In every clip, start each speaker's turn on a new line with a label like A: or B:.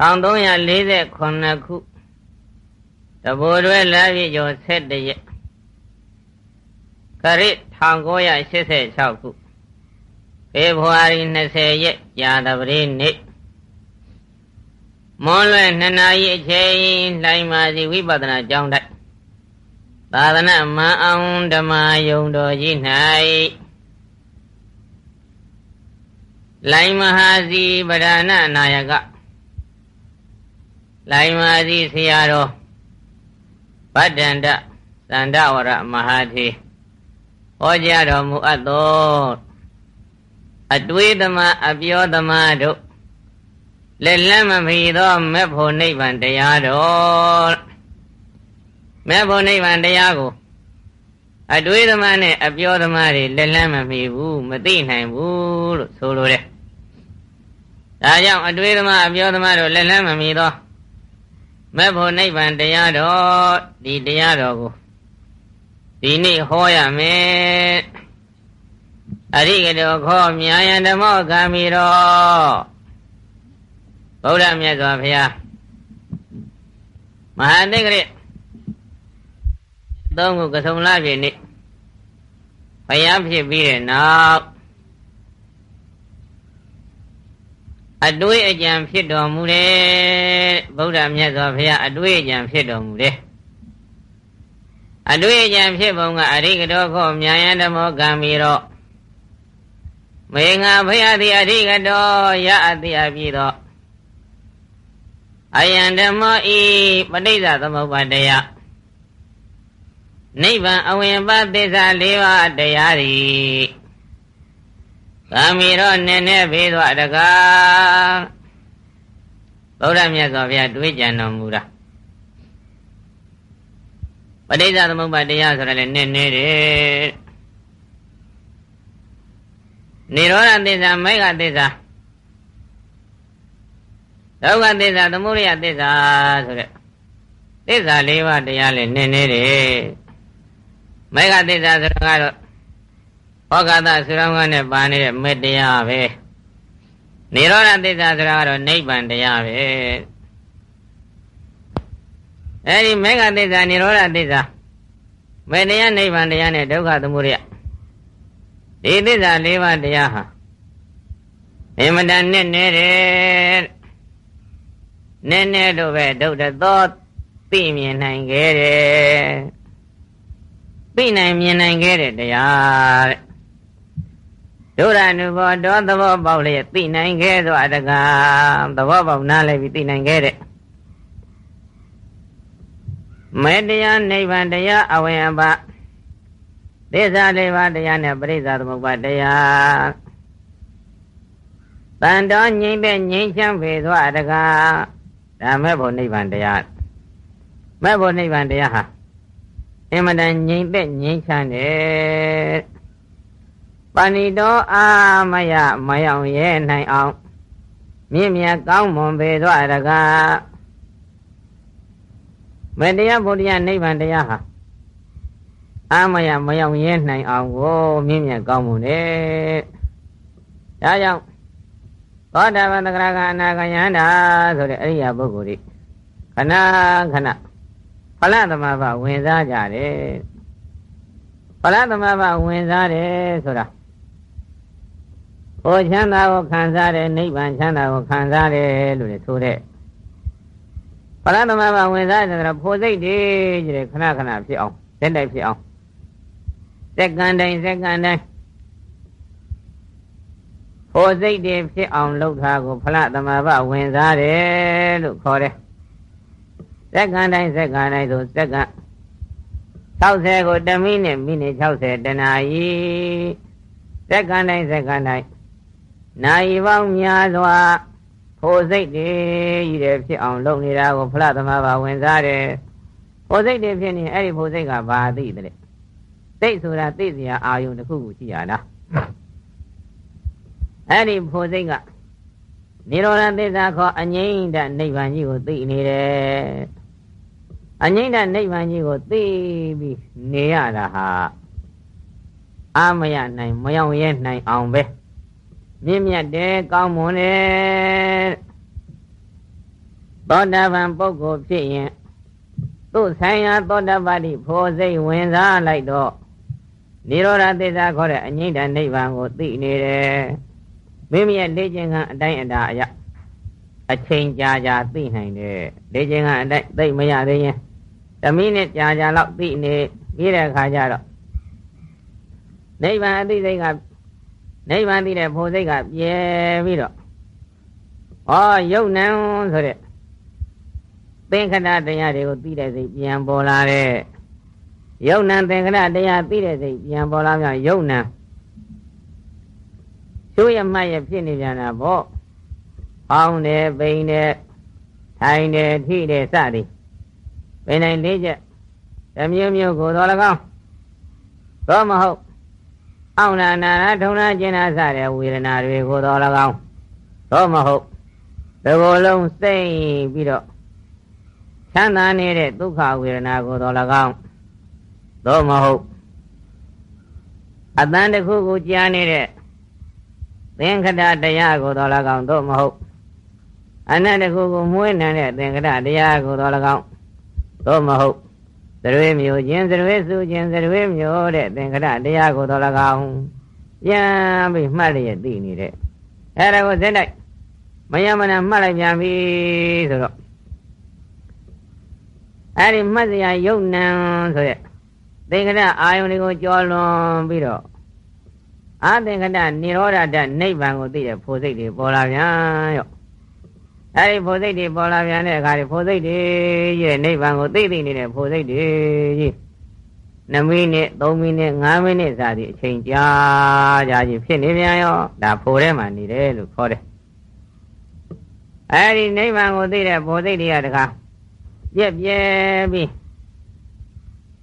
A: 1348ခုတဘိုတွဲလာပြည့်ကျော်7ရက်ခရစ်1986ခုဖေဖော်ဝါရီ20ရက်ကြာသပတေးနေ့မွန်လွယ်2နာရီအချိန်လှိုင်းမာစီဝိပဿနာကျောင်းတိုက်သာသနာမန်အောင်ဓမ္မယုံတော်ကြီး၌လိုင်မဟာစီဗဒနာနာယက လိုင်မဟာစီဆရာတော်ဗဒ္ဒန္တသန္တဝရမဟာธีဟောကြားတော်မူအပ်သောအတွေးသမအပြောသမတို့လက်လန်းမမီသောမေဖို့နိဗ္ဗာန်တရားတော်မေဖို့နိဗ္ဗာန်တရားကိုအတွေးသမားနဲ့အပြောသမားတွေလက်လန်းမမီဘူးမသိနိုင်ဘူးလို့ဆိုလိုတယ်ဒါကြောင့်အတွေးသမားအပြောသမားတို့လက်လန်းမမီသော မေဖို့နိဗ္ဗာန်တရားတော်ဒီတရားတော်ကိုဒီနေ့ဟောရမယ်အရိကတောခောမြာယံဓမ္မောဂာမိတော်ဗုဒ္ဓမြတ်စွာဘုရားမဟာတိကရသုံးခုကဆုံလာပြီနေ့ဘုရားဖြစ်ပြီးတဲ့နောက် အတွေးအကြံဖြစ်တော်မူတယ်ဗုဒ္ဓမြတ်စွာဘုရားအတွေးအကြံဖြစ်တော်မူတယ်အတွေ့အကြံဖြစ်ပုံကအရိကတောခောမြာယံဓမ္မောကံမီတော့မေငါဘုရားသည်အရိကတောရအတိအပြည့်သောအယံဓမ္မောဤပဋိစ္စသမုပ္ပါတရားနိဗ္ဗာန်အဝင်ပါသစ္စာ၄ပါးတရားသည် ကာမီရောနည်းနည်းပြီးသောတကားဗုဒ္ဓမြတ်စွာဘုရားတွေးကြံတော်မူတာပဋိစ္စသမုပ္ပါတရားဆိုရလဲနည်းနည်းတယ်နိရောဓသစ္စာမေဃသစ္စာဒုက္ခသစ္စာသမုဒယသစ္စာဆိုတဲ့သစ္စာ၄ပါးတရားလဲနည်းနည်းတယ်မေဃသစ္စာဆိုတော့ ဟောကသသုရမနဲ့ပါနေတဲ့မေတ္တရားပဲနိရောဓသစ္စာဆိုတာကတော့နိဗ္ဗာန်တရားပဲအဲဒီမေဃသစ္စာនិရောဓသစ္စာမေတရားနိဗ္ဗာန်တရားနဲ့ဒုက္ခသမုဒယဒီသစ္စာ၄ပါးတရားဟာအင်မတန်နဲ့နေတယ်နည်းနည်းတော့ပဲဒုက္ခသောသိမြင်နိုင်ခဲ့တယ်သိနိုင်မြင်နိုင်ခဲ့တဲ့တရားတဲ့ ဒုရနုဘောတောသဘောပေါက်လျက်သိနိုင်ခဲ့သောအတကသဘောပေါက်နားလည်းပြီးသိနိုင်ခဲ့တဲ့မေတ္တရားနိဗ္ဗာန်တရားအဝင်အပသစ္စာလေးပါးတရားနဲ့ပရိစ္ဆာသမုပ္ပါတရားတန်တော်ငြိမ့်တဲ့ငြိမ့်ချမ်းပေသောအတကားဒါမဲ့ဖို့နိဗ္ဗာန်တရားမဲ့ဖို့နိဗ္ဗာန်တရားဟာအင်မတန်ငြိမ့်တဲ့ငြိမ့်ချမ်းတယ် ပဏိတောအာမယမယောင်ရဲနိုင်အောင်မြင့်မြတ်ကောင်းမွန်ပေသောအတကားမေတ္တရားဘုရားနိဗ္ဗာန်တရားဟာအာမယမရောက်ရဲနိုင်အောင်ကိုမြင့်မြတ်ကောင်းမှုနဲ့ဒါကြောင့်သောတာပန်သကရာကအနာဂယန္တာဆိုတဲ့အရိယာပုဂ္ဂိုလ်တွေခဏခဏဖလသမဘဝင်စားကြတယ်ဖလသမဘဝင်စားတယ်ဆိုတာ ဟိုချမ်းသာကိုခံစားတယ်နိဗ္ဗာန်ချမ်းသာကိုခံစားတယ်လို့လည်းဆိုတဲ့ပရသမဘာဝင်စားတယ်ဆိုတော့ဖို့စိတ်တွေကြည့်ခဏခဏဖြစ်အောင်တက်တိုက်ဖြစ်အောင်စက္ကန့်တိုင်းစက္ကန့်တိုင်းဖို့စိတ်တွေဖြစ်အောင်လှုပ်ထားကိုဖလသမဘာဝင်စားတယ်လို့ခေါ်တယ်စက္ကန့်တိုင်းစက္ကန့်တိုင်းဆိုစက္ကန့်60ကို1မိနစ်မိနစ်60တနာရီစက္ကန့်တိုင်းစက္ကန့်တိုင်း နာရီပေါင်းများစွာဖိုစိတ်တွေကြီးတယ်ဖြစ်အောင်လုပ်နေတာကိုဖလားသမားပါဝင်စားတယ်ဖိုစိတ်တွေဖြစ်နေအဲ့ဒီဖိုစိတ်ကဘာသိတယ်သိဆိုတာသိစရာအာယုံတစ်ခုခုရှိရလားအဲ့ဒီဖိုစိတ်ကနိရောဓသစ္စာခေါ်အငိမ့်တနိဗ္ဗာန်ကြီးကိုသိနေတယ်အငိမ့်တနိဗ္ဗာန်ကြီးကိုသိပြီးနေရတာဟာအာမရနိုင်မယောင်ရဲနိုင်အောင်ပဲ မြင့်မြတ်တယ်ကောင်းမွန်တယ်သောတာပန်ပုဂ္ဂိုလ်ဖြစ်ရင်သူ့ဆိုင်ရာသောတာပတိဖောစိတ်ဝင်စားလိုက်တော့နိရောဓသစ္စာခေါ်တဲ့အငိမ့်တနိဗ္ဗာန်ကိုသိနေတယ်မိမိရဲ့လေ့ကျင့်ကအတိုင်းအတာအရာအချိန်ကြာကြာသိနိုင်တယ်လေ့ကျင့်ကအတိုင်းသိမရသေးရင်တမိနဲ့ကြာကြာလောက်သိနေပြီးတဲ့အခါကျတော့နိဗ္ဗာန်အသိစိတ်က နိဗ္ဗာန်သိတဲ့ဖို့စိတ်ကပြဲပြီးတော့ဩယုတ်နံဆိုတဲ့သင်္ခဏတရားတွေကိုသိတဲ့စိတ်ပြန်ပေါ်လာတဲ့ယုတ်နံသင်္ခဏတရားသိတဲ့စိတ်ပြန်ပေါ်လာမြောက်ယုတ်နံကျိုးရမှတ်ရဖြစ်နေပြန်တာပေါ့။ပေါင်းတယ်ပိန်တယ်ထိုင်တယ်ထိတယ်စသည်ပိန်တိုင်းလေးချက်တမျိုးမျိုးကိုတော်၎င်းသောမဟုတ် အောင်နာနာထုံနာကျင်နာစတဲ့ဝေဒနာတွေကိုတော်၎င်းသောမဟုတ်ဒီကိုယ်လုံးစိတ်ပြီးတော့ချမ်းသာနေတဲ့ဒုက္ခဝေဒနာကိုတော်၎င်းသောမဟုတ်အတန်တစ်ခုကိုကြားနေတဲ့သင်္ခတတရားကိုတော်၎င်းသို့မဟုတ်အနတ်တခုကိုမွေးနေတဲ့သင်္ခတတရားကိုတော်၎င်းသို့မဟုတ် သရွေမျိုးချင်းသရွေစုချင်းသရွေမျိုးတဲ့သင်္ခတတရားကိုတော်၎င်းပြန်ပြီးမှတ်လျက်သိနေတဲ့အဲဒါကိုဇက်လိုက်မယမနာမှတ်လိုက်ပြန်ပြီဆိုတော့အဲဒီမှတ်စရာယုတ်နံဆိုတဲ့သင်္ခတအာယုန်တွေကိုကြောလွန်ပြီးတော့အာသင်္ခတနိရောဓတနိဗ္ဗာန်ကိုသိတဲ့ဖို့စိတ်တွေပေါ်လာပြန်ရော့ အဲဒီဖို့စိတ်တွေပေါ်လာပြန်တဲ့အခါဒီဖို့စိတ်တွေရဲ့နိဗ္ဗာန်ကိုသိသိနေတဲ့ဖို့စိတ်တွေကြီး2မိနစ်3မိနစ်5မိနစ်စသည်အချိန်ကြာကြာကြီးဖြစ်နေပြန်ရောဒါဖို့ထဲမှာနေတယ်လို့ခေါ်တယ်အဲဒီနိဗ္ဗာန်ကိုသိတဲ့ဖို့စိတ်တွေကတကားပြက်ပြဲပြီး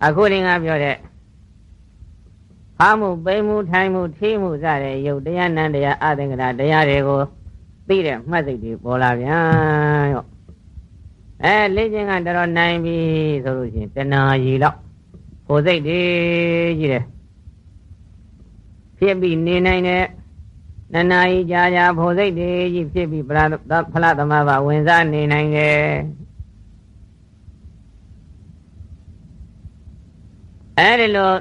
A: အခုရင်ကပြောတဲ့ဖားမှုပိမှုထိုင်မှုထိမှုစတဲ့ယုတ်တရားနန္တရားအသင်္ကရာတရားတွေကို သိတဲ့မှတ်စိတ်တွေပေါ်လာပြန်ရောအဲလေ့ကျင့်ကတော်တော်နိုင်ပြီဆိုလို့ရှိရင်တဏှာကြီးတော့ကိုယ်စိတ်တွေကြီးတယ်ဖြစ်ပြီးနေနိုင်တဲ့နနာဤကြာကြာဖို့စိတ်တွေကြီးဖြစ်ပြီးဖလားဖလားသမဘာဝင်စားနေနိုင်တယ်အဲဒီလို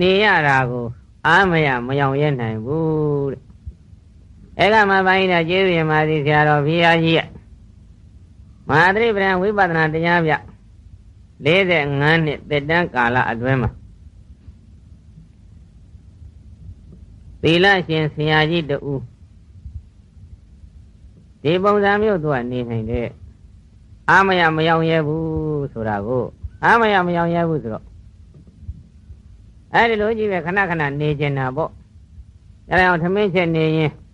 A: နေရတာကို အာမရမယောင်ရဲနိုင်ဘူးတဲ့ အဲကမှပိုင်းတာကျေးဇူးရင်ပါစီဆရာတော်ဘုရားကြီးရဲ့မဟာသရိပဒံဝိပဿနာတရားပြ45နှစ်တက်တန်းကာလအတွင်းမှာသီလရှင်ဆရာကြီးတူဒီပုံစံမျိုးသူကနေနိုင်တဲ့အာမယမယောင်ရဲဘူးဆိုတာကိုအာမယမယောင်ရဲဘူးဆိုတော့အဲဒီလိုကြီးပဲခဏခဏနေကျင်တာပေါ့အဲဒါအောင်သမင်းချက်နေရင်သ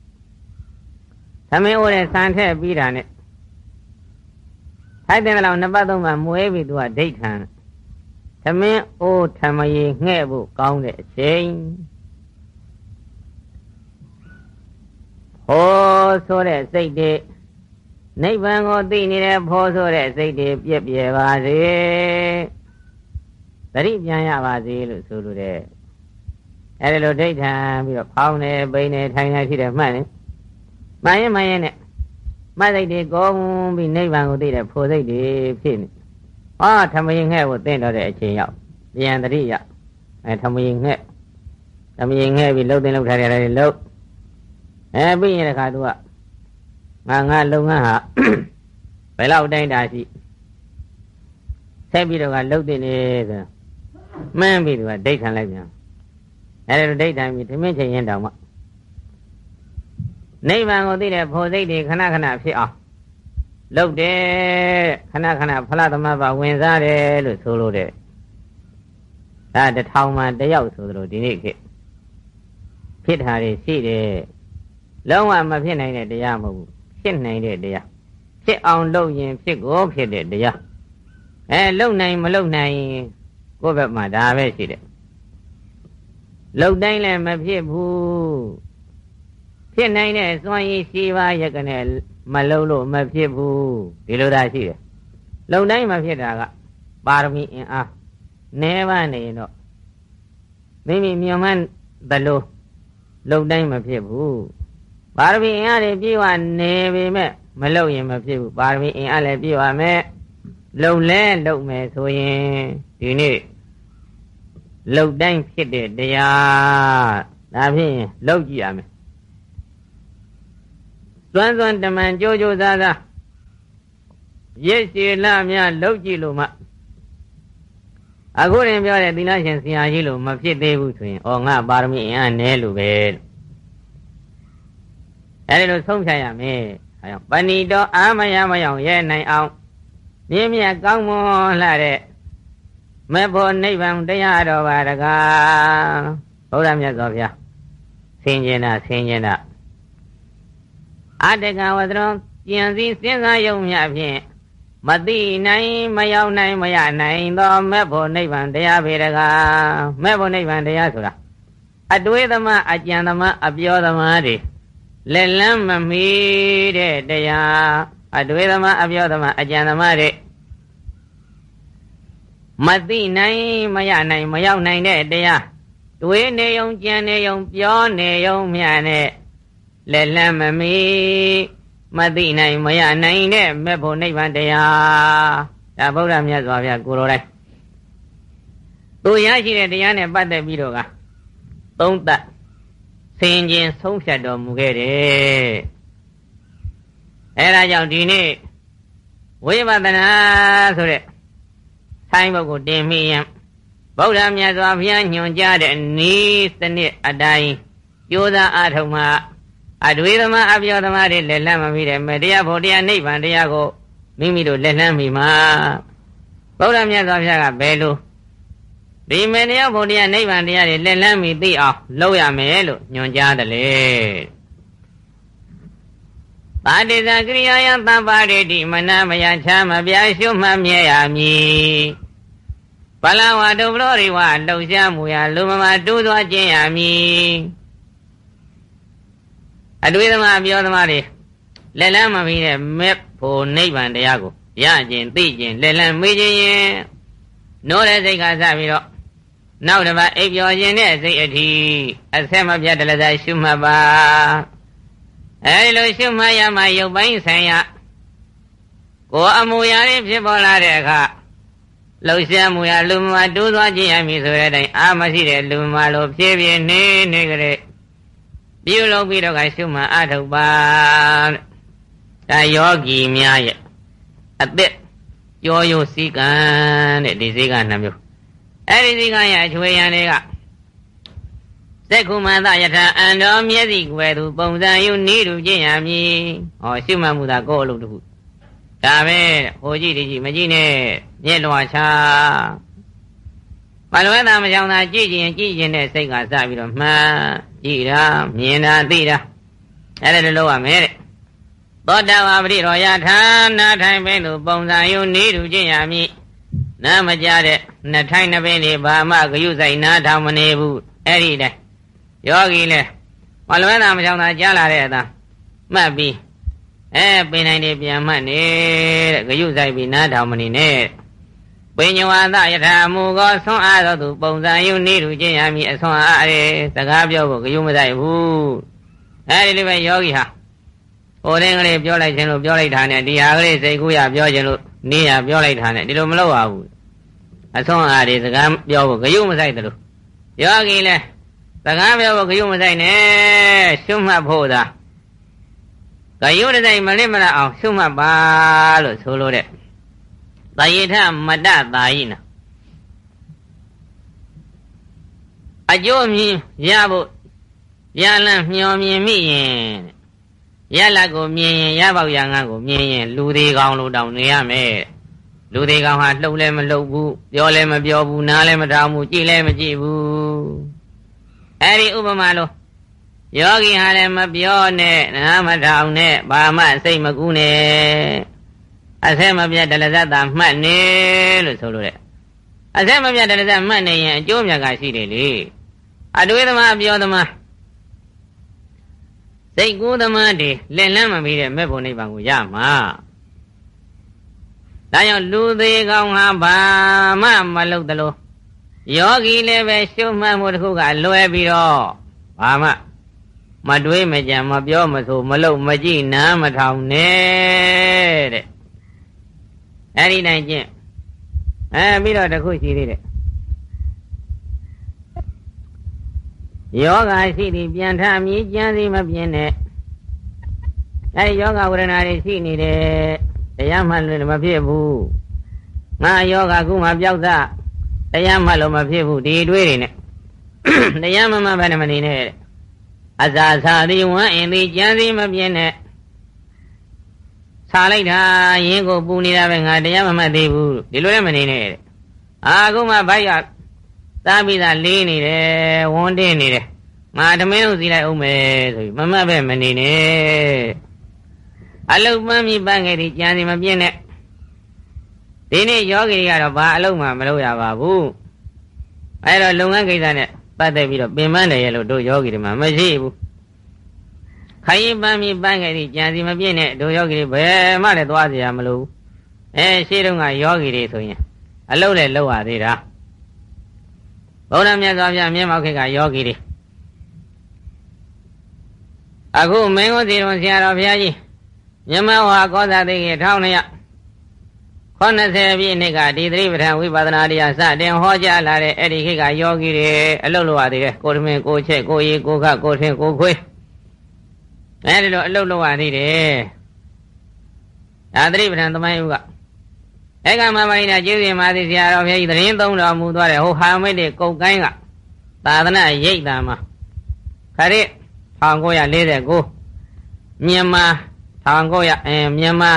A: မင်းအိုးတဲ့ဆန်ထည့်ပြီးတာနဲ့ထိုက်တယ်လောက်နှစ်ပတ်သုံးပတ်မွေးပြီးသူကဒိဋ္ဌံသမင်းအိုးထမရီငှဲ့ဖို့ကောင်းတဲ့အချိန်ဟောဆိုတဲ့စိတ်တွေနိဗ္ဗာန်ကိုသိနေတဲ့ဖောဆိုတဲ့စိတ်တွေပြည့်ပြည့်ပါစေသတိပြန်ရပါစေလို့ဆိုလိုတယ်အဲဒီလိုဒိဋ္ဌံပြီးတော့ဖောင်းနေပိန်နေထိုင်နေရှိတယ်မှတ်နေ မှန်ရင်မှန်ရင်နဲ့မှတ်စိတ်တွေကောင်းပြီးနိဗ္ဗာန်ကိုသိတဲ့ဖို့စိတ်တွေဖြစ်နေအာထမရင်ငှဲ့ကိုသိတော့တဲ့အချိန်ရောက်ပြန်တတိရအဲထမရင်ငှဲ့ထမရင်ငှဲ့ပြီးလှုပ်တင်လှုပ်ထားတယ်လေလှုပ်အဲပြီးရင်တခါသူကငါငါလုပ်ငန်းဟာဘယ်လောက်တိုင်းတာရှိဆက်ပြီးတော့ကလှုပ်တင်နေဆိုမှန်းပြီးသူကဒိဋ္ဌံလိုက်ပြန်အဲဒီလိုဒိဋ္ဌံပြီးသမင်းချိန်ရင်တောင်မှ နိဗ္ဗာန်ကိုသိတဲ့ဖို့စိတ်တွေခဏခဏဖြစ်အောင်လုပ်တယ်ခဏခဏဖလားသမဘာဝင်စားတယ်လို့ဆိုလို့တဲ့ဒါတထောင်မှတယောက်ဆိုသလိုဒီနေ့ခေတ်ဖြစ်တာတွေရှိတယ်လုံးဝမဖြစ်နိုင်တဲ့တရားမဟုတ်ဘူးဖြစ်နိုင်တဲ့တရားဖြစ်အောင်လုပ်ရင်ဖြစ်ကိုဖြစ်တဲ့တရားအဲလုံနိုင်မလုံနိုင်ကိုယ့်ဘက်မှာဒါပဲရှိတယ်လုံတိုင်းလည်းမဖြစ်ဘူး ဖြစ်နိုင်တဲ့စွမ်းရည်ရှိပါရကနဲ့မလုံလို့မဖြစ်ဘူးဒီလိုသာရှိတယ်လုံတိုင်းမဖြစ်တာကပါရမီအင်အားနဲပါနေရင်တော့မိမိမြင်မှန်းဘလို့လုံတိုင်းမဖြစ်ဘူးပါရမီအင်အားတွေပြေဝနေပေမဲ့မလုပ်ရင်မဖြစ်ဘူးပါရမီအင်အားလည်းပြည့်ပါမယ်လုံလဲလုံမယ်ဆိုရင်ဒီနေ့လုံတိုင်းဖြစ်တဲ့တရားဒါဖြင့်လုံကြည့်ရမယ် စွမ်းစွမ်းတမန်ကြိုးကြိုးစားစားရစ်ရှိလများလုံကြည့်လို့မှအခုရင်ပြောတဲ့သီလရှင်ဆရာကြီးလို့မဖြစ်သေးဘူးဆိုရင်ဩငါပါရမီအင်အားနည်းလို့ပဲအဲဒီလိုဆုံးဖြတ်ရမယ်အဲကြောင့်ပဏိတော်အာမယမယောင်ရဲ့နိုင်အောင်မြင်းမြတ်ကောင်းမွန်လှတဲ့မေဖို့နိဗ္ဗာန်တရားတော်ပါတကားဘုရားမြတ်စွာဘုရားဆင်ကျင်တာဆင်ကျင်တာ အတ္တကဝတ္တံကျင်စည်းစဉ်းစားယုံမြဖြင့်မသိနိုင်မရောက်နိုင်မရနိုင်သောမဲ့ဖို့နိဗ္ဗာန်တရားပေတကားမဲ့ဖို့နိဗ္ဗာန်တရားဆိုတာအတွေးသမားအကြံသမားအပြောသမားတွေလက်လန်းမမီတဲ့တရားအတွေးသမားအပြောသမားအကြံသမားတွေမသိနိုင်မရနိုင်မရောက်နိုင်တဲ့တရားတွေးနေုံကြံနေုံပြောနေုံမြနဲ့ လက်လန်းမမီမသိနိုင်မရနိုင်တဲ့မဲ့ဖို့နိဗ္ဗာန်တရားဒါဗုဒ္ဓမြတ်စွာဘုရားကိုယ်တော်တိုင်းသူရရှိတဲ့တရားနဲ့ပတ်သက်ပြီးတော့ကသုံးသပ်ဆင်ခြင်ဆုံးဖြတ်တော်မူခဲ့တယ်အဲဒါကြောင့်ဒီနေ့ဝိပဿနာဆိုတဲ့ဆိုင်ဘုတ်ကိုတင်မိရင်ဗုဒ္ဓမြတ်စွာဘုရားညွှန်ကြားတဲ့ဤစနစ်အတိုင်းကြိုးစားအားထုတ်မှ အတွေးသမားအပြောသမားတွေလက်လန်းမမိတယ်မတရားဖို့တရားနိဗ္ဗာန်တရားကိုမိမိတို့လက်လန်းမိမှာဗုဒ္ဓမြတ်စွာဘုရားကဘယ်လိုဒီမေတရားဖို့တရားနိဗ္ဗာန်တရားတွေလက်လန်းမိသိအောင်လုပ်ရမယ်လို့ညွှန်ကြားတယ်လေပါတိဇကရိယာယသဗ္ဗရိတိမနမယချမ်းမပြရှုမှတ်မြဲရမည်ပလဝတုပရောရိဝလှုပ်ရှားမှုရလူမမတူးသွားခြင်းရမည် အတွေ့သမားပြောသမားတွေလက်လန်းမပြီးတဲ့မဲ့ဖို့နိဗ္ဗာန်တရားကိုရခြင်းသိခြင်းလက်လန်းမေးခြင်းရင်နိုးတဲ့စိတ်ကစပြီးတော့နောက်တစ်ပတ်အိပ်ပျော်ခြင်းနဲ့စိတ်အထီးအဆက်မပြတ်တလစားရှုမှတ်ပါအဲဒီလိုရှုမှတ်ရမှရုပ်ပိုင်းဆိုင်ရာကိုယ်အမူအရာတွေဖြစ်ပေါ်လာတဲ့အခါလှုပ်ရှားမှုရလူမတိုးသွားခြင်းရမည်ဆိုတဲ့အတိုင်းအာမရှိတဲ့လူမလိုဖြည်းဖြည်းနေနေကြတဲ့ ပြုလုပ်ပြီးတော့ကရှုမှတ်အထုတ်ပါဒါယောဂီများရဲ့အသက်ကြောရိုးစည်းကံတဲ့ဒီစည်းကံနှမျိုးအဲ့ဒီစည်းကံရဲ့အချွေရန်တွေကသက္ခုမန္တယထာအန္တောမျက်စိကွယ်သူပုံစံယူနေတူကျင့်ရမည်ဟောရှုမှတ်မှုသာကိုယ့်အလုပ်တစ်ခုဒါပဲဟိုကြည့်ဒီကြည့်မကြည့်နဲ့မျက်လွှာချမလွဲတာမကြောင်တာကြည့်ခြင်းကြည့်ခြင်းနဲ့စိတ်ကစပြီးတော့မှန် ကြည့်တာမြင်တာသိတာအဲ့ဒါလိုလုပ်ရမယ်တဲ့သောတာပတိရောယထာနာထိုင်ပင်သူပုံစံယူနေတူကျင့်ရမည်နာမကြတဲ့နှစ်ထိုင်နှစ်ပင်နေဘာမှဂယုဆိုင်နာထောင်မနေဘူးအဲ့ဒီတည်းယောဂီလဲမလွဲတာမကြောင်တာကြားလာတဲ့အသားမှတ်ပြီးအဲပင်နိုင်တယ်ပြန်မှတ်နေတဲ့ဂယုဆိုင်ပြီးနားထောင်မနေနဲ့ ပင်ညဝါသယထာမူကောဆွမ်းအားသောသူပုံစံယူနေလူချင်းရမည်အဆွမ်းအားရဲစကားပြောဖို့ဂယုမဆိုင်ဘူးအဲဒီလိုပဲယောဂီဟာဟိုတင်းကလေးပြောလိုက်ခြင်းလို့ပြောလိုက်တာနဲ့ဒီဟာကလေးစိတ်ကူးရပြောခြင်းလို့နေရပြောလိုက်တာနဲ့ဒီလိုမလုပ်ရဘူးအဆွမ်းအားတွေစကားပြောဖို့ဂယုမဆိုင်တယ်လို့ယောဂီလဲစကားပြောဖို့ဂယုမဆိုင်နဲ့ရှုမှတ်ဖို့သာဂယုတဆိုင်မလစ်မလအောင်ရှုမှတ်ပါလို့ဆိုလိုတဲ့ သာယထမတ္တသာယိနာအကျိုးမြင်ရဖို့ရလန့်မျောမြင်မိရင်ရလက်ကိုမြင်ရင်ရပေါက်ရငန်းကိုမြင်ရင်လူသေးကောင်လို့တောင်နေရမယ်လူသေးကောင်ဟာလှုပ်လည်းမလှုပ်ဘူးပြောလည်းမပြောဘူးနားလည်းမထောင်ဘူးကြည့်လည်းမကြည့်ဘူးအဲ့ဒီဥပမာလို့ယောဂီဟာလည်းမပြောနဲ့နားမထောင်နဲ့ဘာမှစိတ်မကူးနဲ့ အဆက်မပြတ်တလဇတ်သာမှတ်နေလို့ဆိုလို့တဲ့အဆက်မပြတ်တလဇတ်မှတ်နေရင်အကျိုးမြတ်ကရှိတယ်လေအတွေးသမားပြောသမားစိတ်ကူးသမားတွေလက်လန်းမပြီးတဲ့မဲ့ဖို့နိဗ္ဗာန်ကိုရမှာဒါကြောင့်လူသေးကောင်းဟာဘာမှမလုပ်သလိုယောဂီလည်းပဲရှုမှတ်မှုတစ်ခုကလွယ်ပြီးတော့ဘာမှမတွေးမကြံမပြောမဆိုမလုပ်မကြည့်နားမထောင်နဲ့တဲ့ အဲ့ဒီနိုင်ကျင့်အဲပြီးတော့တခုရှိသေးတယ်ယောဂရှိသည်ပြန်ထမြည်ကြံစီမပြင်းနဲ့အဲဒီယောဂဝေဒနာတွေရှိနေတယ်တရားမှလည်းမဖြစ်ဘူးငါယောဂခုမှပျောက်သတရားမှလို့မဖြစ်ဘူးဒီတွေးတွေနဲ့တရားမမှန်ပဲမနေနဲ့အစာသာသည်ဝမ်းအင်းသည်ကြံစီမပြင်းနဲ့ စားလိုက်တာရင်းကိုပူနေတာပဲငါတရားမမှတ်သေးဘူးဒီလိုလည်းမနေနဲ့အာခုမှဘိုက်ရသားပြီးသားလေးနေတယ်ဝန်းတင်းနေတယ်ငါဓမင်းတို့စီလိုက်အောင်မယ်ဆိုပြီးမမတ်ပဲမနေနဲ့အလုတ်မှန်းမိပန်းခဲ့ဒီကြံစီမပြင်းနဲ့ဒီနေ့ယောဂီတွေကတော့ဘာအလုတ်မှမလုပ်ရပါဘူးအဲတော့လုပ်ငန်းကိစ္စနဲ့ပတ်သက်ပြီးတော့ပင်ပန်းတယ်ရဲ့လို့တို့ယောဂီတွေမှာမရှိဘူး ခိုင်းပန်းပြီးပန်းခဲ့ပြီးကြံစီမပြည့်နဲ့ဒုယောဂီတွေဘယ်မှလည်းသွားစရာမလိုဘူးအဲရှေ့တုန်းကယောဂီတွေဆိုရင်အလုပ်လည်းလုပ်ရသေးတာဗုဒ္ဓမြတ်စွာဘုရားမြတ်မောခေကယောဂီတွေအခုမင်းကိုစီတော်ဆရာတော်ဘုရားကြီးမြမဝါကောသတိကြီး1900 80ပြည့်နှစ်ကဒီသတိပဋ္ဌာန်ဝိပဿနာတရားစတင်ဟောကြားလာတဲ့အဲ့ဒီခေတ်ကယောဂီတွေအလုပ်လုပ်ရသေးတယ်ကိုထမင်းကိုချက်ကိုရီကိုခကိုထင်းကိုခွေး အဲ့ဒီလိုအလုပ်လုပ်ရသေးတယ်ဒါသတိပဋ္ဌာန်သမိုင်းဥကအဲ့ကမမိုင်းနာကျေးဇူးမာသီဆရာတော်ဘုရားကြီးသတင်းသုံးတော်မူသွားတယ်ဟိုဟာမိတ်တွေကုတ်ကိုင်းကသာသနာရိတ်တာမှာခရစ်1949မြန်မာ1900အဲမြန်မာ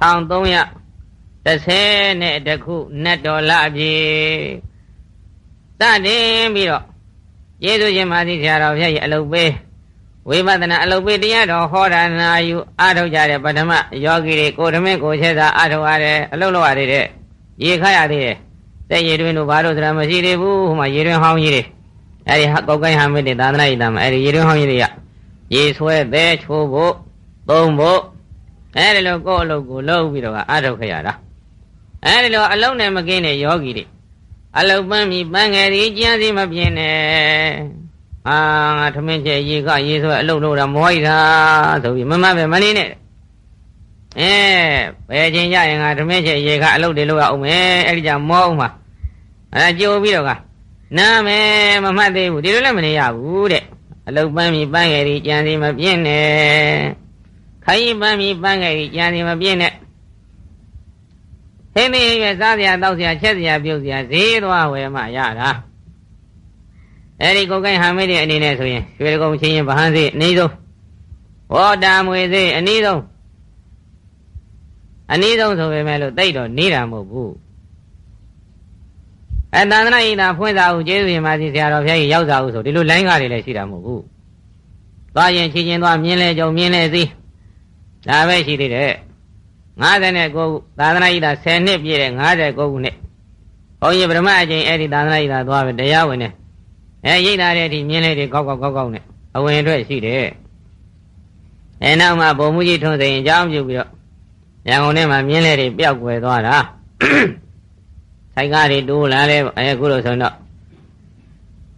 A: 1330နဲ့တခုနတ်တော်လအပြေစတင်ပြီးတော့ယေရှုရှင်မာသီဆရာတော်ဘုရားရဲ့အလုပ်ပေး ဝိပဿနာအလုပ်ပေးတရားတော်ဟောတာနာယူအားထုတ်ကြတဲ့ပထမယောဂီတွေကိုဓမင်းကိုချက်သာအားထုတ်ရတယ်အလုပ်လုပ်ရသေးတယ်ရေခရရသေးတယ်တဲ့ရေတွင်တို့ဘာလို့ဆိုတာမရှိသေးဘူးဟိုမှာရေတွင်ဟောင်းကြီးတွေအဲဒီကောက်ကိုင်းဟာမစ်တဲ့သာသနာ့ဤသားမှာအဲဒီရေတွင်ဟောင်းကြီးတွေကရေဆွဲသေးချိုးဖို့သုံးဖို့အဲဒီလိုကိုယ့်အလုပ်ကိုလုပ်ပြီးတော့အားထုတ်ခဲ့ရတာအဲဒီလိုအလုံးနဲ့မကင်းတဲ့ယောဂီတွေအလုတ်ပန်းမိပန်းငယ်ဒီကြံစီမပြင်းနဲ့ အာငါသမင်းကျရေကရေဆွဲအလုတ်လို့တာမောရတာဆိုပြီးမမပဲမနေနဲ့အဲဘယ်ချင်းရရင်ငါသမင်းကျရေကအလုတ်တွေလို့ရအောင်မယ်အဲ့ဒီကြမောအောင်မှာအဲကြိုးပြီးတော့ကနားမယ်မမှတ်သေးဘူးဒီလိုလည်းမနေရဘူးတဲ့အလုတ်ပန်းမိပန်းငယ်ဒီကြံစီမပြင်းနဲ့ခိုင်းပန်းမိပန်းငယ်ဒီကြံစီမပြင်းနဲ့ဟင်းသေးရွယ်စားစရာတောက်စရာချက်စရာပြုတ်စရာဈေးသွားဝယ်မှရတာ အဲ့ဒီကိုယ်ကိုင်းဟမိတဲ့အနေနဲ့ဆိုရင်ရွှေကုံချင်းရင်ဗဟန်းစေးအနည်းဆုံးဝေါ်တာမွေစေးအနည်းဆုံးအနည်းဆုံးဆိုပေမဲ့လို့တိတ်တော့နေတာမဟုတ်ဘူးအဲတန်ត្រာဤသာဖွင့်စာဟုကျေးဇူးရှင်မကြီးဆရာတော်ဘုရားကြီးရောက်စာဟုဆိုဒီလိုလိုင်းကားတွေလည်းရှိတာမဟုတ်ဘူးသွားရင်ချီချင်းသွားမြင်းလဲကြုံမြင်းလဲစီဒါပဲရှိသေးတယ်59ခုသာသနာ့ဤသာ10နှစ်ပြည့်တဲ့59ခုနှစ်ဘုန်းကြီးဗြဟ္မအကျင့်အဲ့ဒီသာသနာ့ဤသာသွားပဲတရားဝင်တယ် အဲရိတ်တာတဲ့အထိမြင်းလေးတွေကောက်ကောက်ကောက်ကောက်နဲ့အဝင်အတွက်ရှိတယ်အဲနောက်မှဘုံမှုကြီးထုံးစိန်အကြောင်းပြုပြီးတော့ရန်ကုန်ထဲမှာမြင်းလေးတွေပျောက်ကွယ်သွားတာဆိုင်ကားတွေတိုးလာလဲအခုလို့ဆိုတော့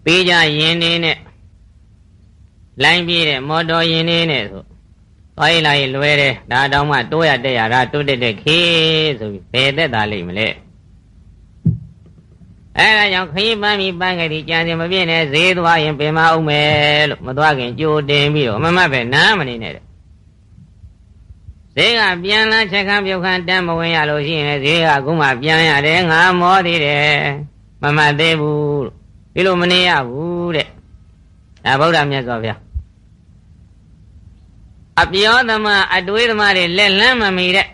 A: ပေးကြရင်နေနဲ့လိုင်းပြေးတဲ့မော်တော်ရင်နေနဲ့ဆိုသွားရင်လာရင်လွဲတယ်ဒါတောင်မှတိုးရတက်ရတာတိုးတက်တဲ့ခေဆိုပြီးဘယ်သက်သာလိမ့်မလဲ အဲဒါကြောင့်ခရီးပန်းပြီးပန်းခဲ့ဒီကြံစင်မပြည့်နဲ့ဈေးသွားရင်ပင်မအောင်မယ်လို့မသွားခင်ကြိုတင်ပြီးတော့အမမပဲနားမနေနဲ့တဲ့ဈေးကပြန်လာချက်ခမ်းပြုတ်ခမ်းတမ်းမဝင်ရလို့ရှိရင်ဈေးကခုမှပြန်ရတယ်ငါမောသေးတယ်မမသေးဘူးဒီလိုမနေရဘူးတဲ့ဒါဗုဒ္ဓမြတ်စွာဘုရားအပြောသမအတွေးသမားတွေလက်လန်းမမီတဲ့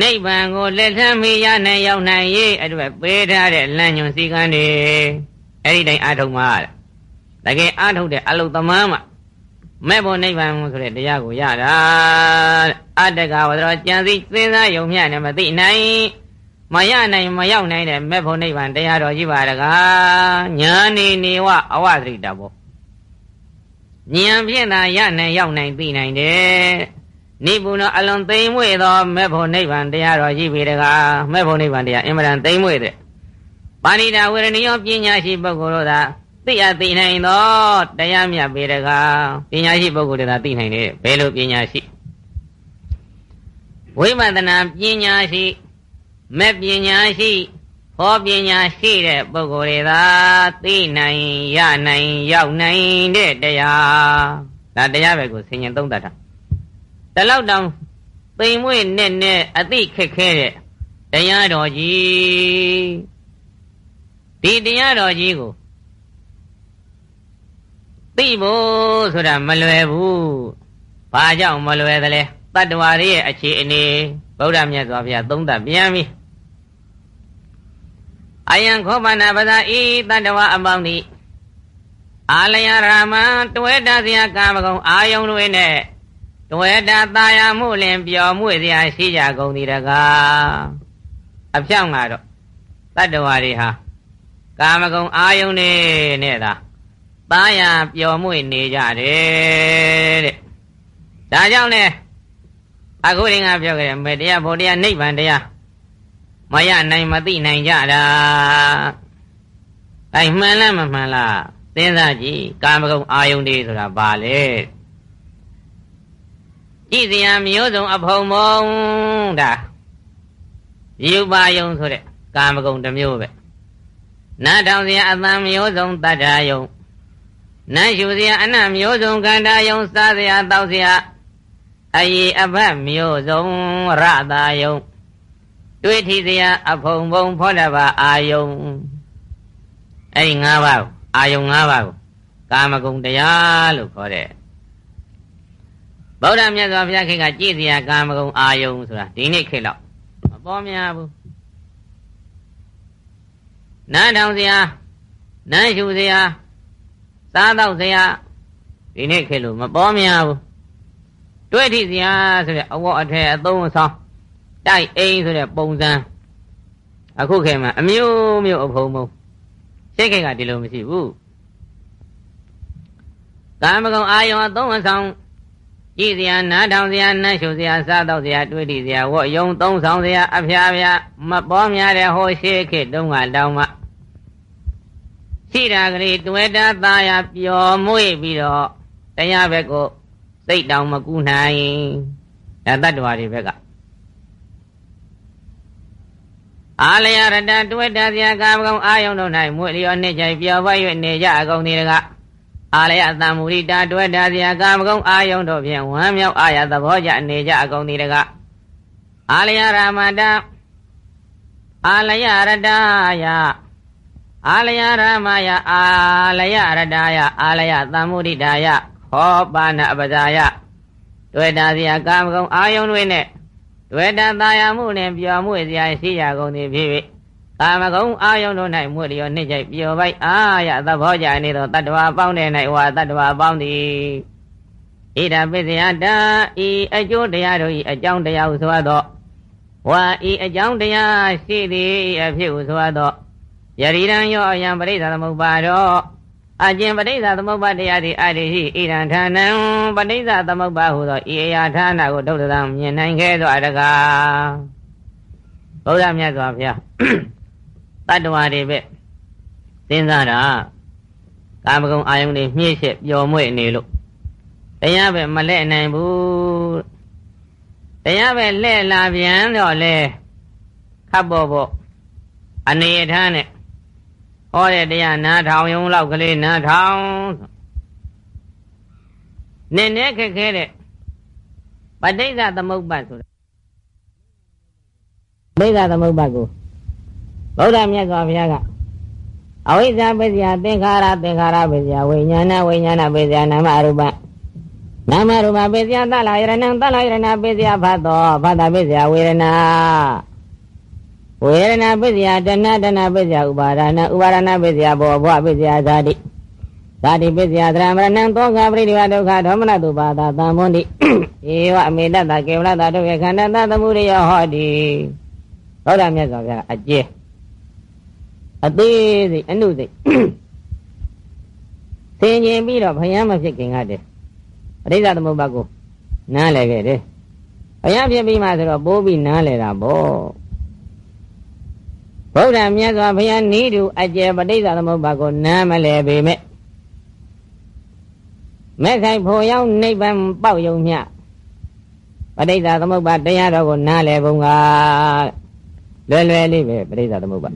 A: နိဗ္ဗာန်ကိုလက်ထမ်းမိရနိုင်ရောက်နိုင်ရေးအတွက်ပေးထားတဲ့လမ်းညွန်စည်းကမ်းတွေအဲ့ဒီတိုင်းအာထုံမှာတကယ်အာထုံတဲ့အလုသမားမှာမဲ့ဖို့နိဗ္ဗာန်ဆိုတဲ့တရားကိုရတာအတ္တကဝဒရောကြံစည်စဉ်းစားယုံမျှနဲ့မသိနိုင်မရနိုင်မရောက်နိုင်တဲ့မဲ့ဖို့နိဗ္ဗာန်တရားတော်ကြီးပါတကားညာနေနေဝအဝသရိတဘောဉာဏ်ဖြင့်သာရနိုင်ရောက်နိုင်သိနိုင်တယ် နိဗ္ဗုဏအလွန်သိမ်မွေ့သောမဲ့ဖို့နိဗ္ဗာန်တရားတော်ရှိပြီတကားမဲ့ဖို့နိဗ္ဗာန်တရားအင်မတန်သိမ်မွေ့တဲ့ပါဏိတာဝေရဏီယောပညာရှိပုဂ္ဂိုလ်တို့သာသိအသိနိုင်သောတရားမြတ်ပေတကားပညာရှိပုဂ္ဂိုလ်တွေသာသိနိုင်တယ်ဘယ်လိုပညာရှိဝိပဿနာပညာရှိမဲ့ပညာရှိဟောပညာရှိတဲ့ပုဂ္ဂိုလ်တွေသာသိနိုင်ရနိုင်ရောက်နိုင်တဲ့တရားဒါတရားပဲကိုဆင်ញင်သုံးသပ်တာ တလောက်တောင်ပိန်မွေ့နဲ့နဲ့အသိခက်ခဲတဲ့တရားတော်ကြီးဒီတရားတော်ကြီးကိုသိဖို့ဆိုတာမလွယ်ဘူးဘာကြောင့်မလွယ်သလဲတတ္တဝါတွေရဲ့အခြေအနေဗုဒ္ဓမြတ်စွာဘုရားသုံးသပ်ပြန်ပြီအယံခောပနာပဒဤတတ္တဝါအပေါင်းသည်အာလယရာမံတွဲတစရာကာမဂုံအာယုံတွေနဲ့ သဝေတတာယာမှုလင်ပျော်မှုစရာရှိကြကုန်သည်တကားအဖြောင့်ကတော့တတ္တဝါတွေဟာကာမဂုဏ်အာယုန်တွေနဲ့သာတာယာပျော်မှုနေကြတယ်တဲ့ဒါကြောင့်လေအခုရင်ကပြောကြတယ်မေတ္တရာဗောဓရာနိဗ္ဗာန်တရားမရနိုင်မသိနိုင်ကြတာအဲမှန်လားမမှန်လားသင်္သာကြည့်ကာမဂုဏ်အာယုန်တွေဆိုတာဘာလဲ ကြည့်စရာမျိုးစုံအဖုံမုံဒါယူပါယုံဆိုတဲ့ကာမဂုဏ်တစ်မျိုးပဲနားထောင်စရာအတန်မျိုးစုံတတ္ထာယုံနတ်ရှုစရာအနတ်မျိုးစုံကန္တာယုံစားစရာတောက်စရာအယေအဘတ်မျိုးစုံရတာယုံတွေးထီစရာအဖုံဖုံဖောတဘာအာယုံအဲ့ဒီ၅ပါးအာယုံ၅ပါးကိုကာမဂုဏ်တရားလို့ခေါ်တယ် ဗုဒ္ဓမြတ်စွာဘုရားခေတ်ကကြည်စရာကာမဂုဏ်အာယုံဆိုတာဒီနေ့ခေတ်တော့မပေါ်များဘူးနားထောင်စရာနားရှုစရာစားတော့စရာဒီနေ့ခေတ်လို့မပေါ်များဘူးတွေ့ထိစရာဆိုတဲ့အဝတ်အထည်အသုံးအဆောင်တိုက်အိမ်ဆိုတဲ့ပုံစံအခုခေတ်မှာအမျိုးမျိုးအဖုံဖုံရှေ့ခေတ်ကဒီလိုမရှိဘူးကာမဂုဏ်အာယုံအသုံးအဆောင် ကြည်စရာနားထောင်စရာနတ်ရှုစရာစားတော့စရာတွေ့ထိစရာဝတ်ယုံသုံးဆောင်စရာအဖျားဖျားမပေါ်များတဲ့ဟိုရှေ့ခေတ်တုန်းကတောင်းမှရှိတာကလေးတွေ့တာသားရပျော်မွေ့ပြီးတော့တရားဘက်ကိုစိတ်တောင်မကူနိုင်ဒါတတ္တဝါတွေဘက်ကအာလယရတတွေ့တာစရာကာမကောင်အာယုံတို့၌မွေ့လျောနှစ်ကြိုင်ပျော်ပွား၍နေကြအကုန်ဒီတက အာလယသံမူရိတာတွေ့တာစရာကာမကောင်အာယုံတို့ဖြင့်ဝမ်းမြောက်အာရသဘောကြနေကြအကုန်ဒီတကအာလယရာမတအာလယရတယအာလယရမယအာလယရတယအာလယသံမုဒိတာယခောပါဏအပဇာယတွေ့တာစီယကာမဂုံအာယုန်တွေနဲ့တွေ့တာသာယာမှုနဲ့ပျော်မှုစရာရှိရကုန်သည်ဖြစ်၍ ကာမဂုံအာယုန်တို့၌မွေလျောနှိမ့်ကြိုက်ပျော်ပိုက်အာရသဘောကြနေသောတတ္တဝါပေါင်းတဲ့၌ဝါတတ္တဝါပေါင်းသည်ဣဒပစ္စယတာဤအကျိုးတရားတို့ဤအကြောင်းတရားဟုဆိုသောဝါဤအကြောင်းတရားရှိသည်အဖြစ်ဟုဆိုသောယရိရန်ယောအယံပရိသသမုပ္ပါတော့အကျင်ပဋိစ္စသမုပ္ပါတရားသည်အရိဟိဣရန်ဌာနံပဋိစ္စသမုပ္ပါဟုသောဤအရာဌာနကိုဒုဒ္ဒသံမြင်နိုင်ခဲ့သောအတကားဘုရားမြတ်စွာဘုရား တတ္တဝါတွေပဲစဉ်းစားတာကာမဂုဏ်အာယုန်တွေမြည့်ချက်ပျော်မွေ့နေလို့တရားပဲမလဲ့နိုင်ဘူးတရားပဲလှဲ့လာပြန်တော့လေခပ်ပေါ်ပေါ်အနေထားနဲ့ဟောတဲ့တရားနားထောင်ယုံလောက်ကလေးနားထောင်နည်းနည်းခက်ခဲတဲ့ပဋိစ္စသမုပ္ပါဆိုတာပဋိစ္စသမုပ္ပါကို ဗုဒ္ဓမြတ်စွာဘုရားကအဝိဇ္ဇာပစ္စယသင်္ခါရသင်္ခါရပစ္စယဝိညာဏဝိညာဏပစ္စယနာမရူပနာမရူပပစ္စယသလယရဏံသလယရဏပစ္စယဘတ်တော်ဘတ်တပစ္စယဝေရဏဝေဒနာပစ္စယတဏတဏပစ္စယဥပါဒနာဥပါဒနာပစ္စယဘောဘဝပစ္စယဇာတိဇာတိပစ္စယသရမရဏံသောကပရိဒီဝဒုက္ခဒေါမနတုပါဒသံမွန်တိဧဝအမေတ္တကေဝလတဒုက္ခခန္ဓာသသမုဒယဟောတိသောတာမြတ်စွာဘုရားအကျဲ အသေးစိတ်အနုစိတ်သင်ကျင်ပြီးတော့ဘုရားမဖြစ်ခင်ကတည်းပရိသသမုပ္ပါကိုနားလည်ခဲ့တယ်ဘုရားဖြစ်ပြီးမှဆိုတော့ပိုးပြီးနားလည်တာပေါ့ဗုဒ္ဓမြတ်စွာဘုရားနိဒုအကျယ်ပဋိစ္စသမုပ္ပါကိုနားမလဲပေမဲ့မဲ့ဆိုင်ဖို့ရောက်နိဗ္ဗာန်ပေါက်ယုံမြပဋိစ္စသမုပ္ပါတရားတော်ကိုနားလဲပုံကလွယ်လွယ်လေးပဲပဋိစ္စသမုပ္ပါ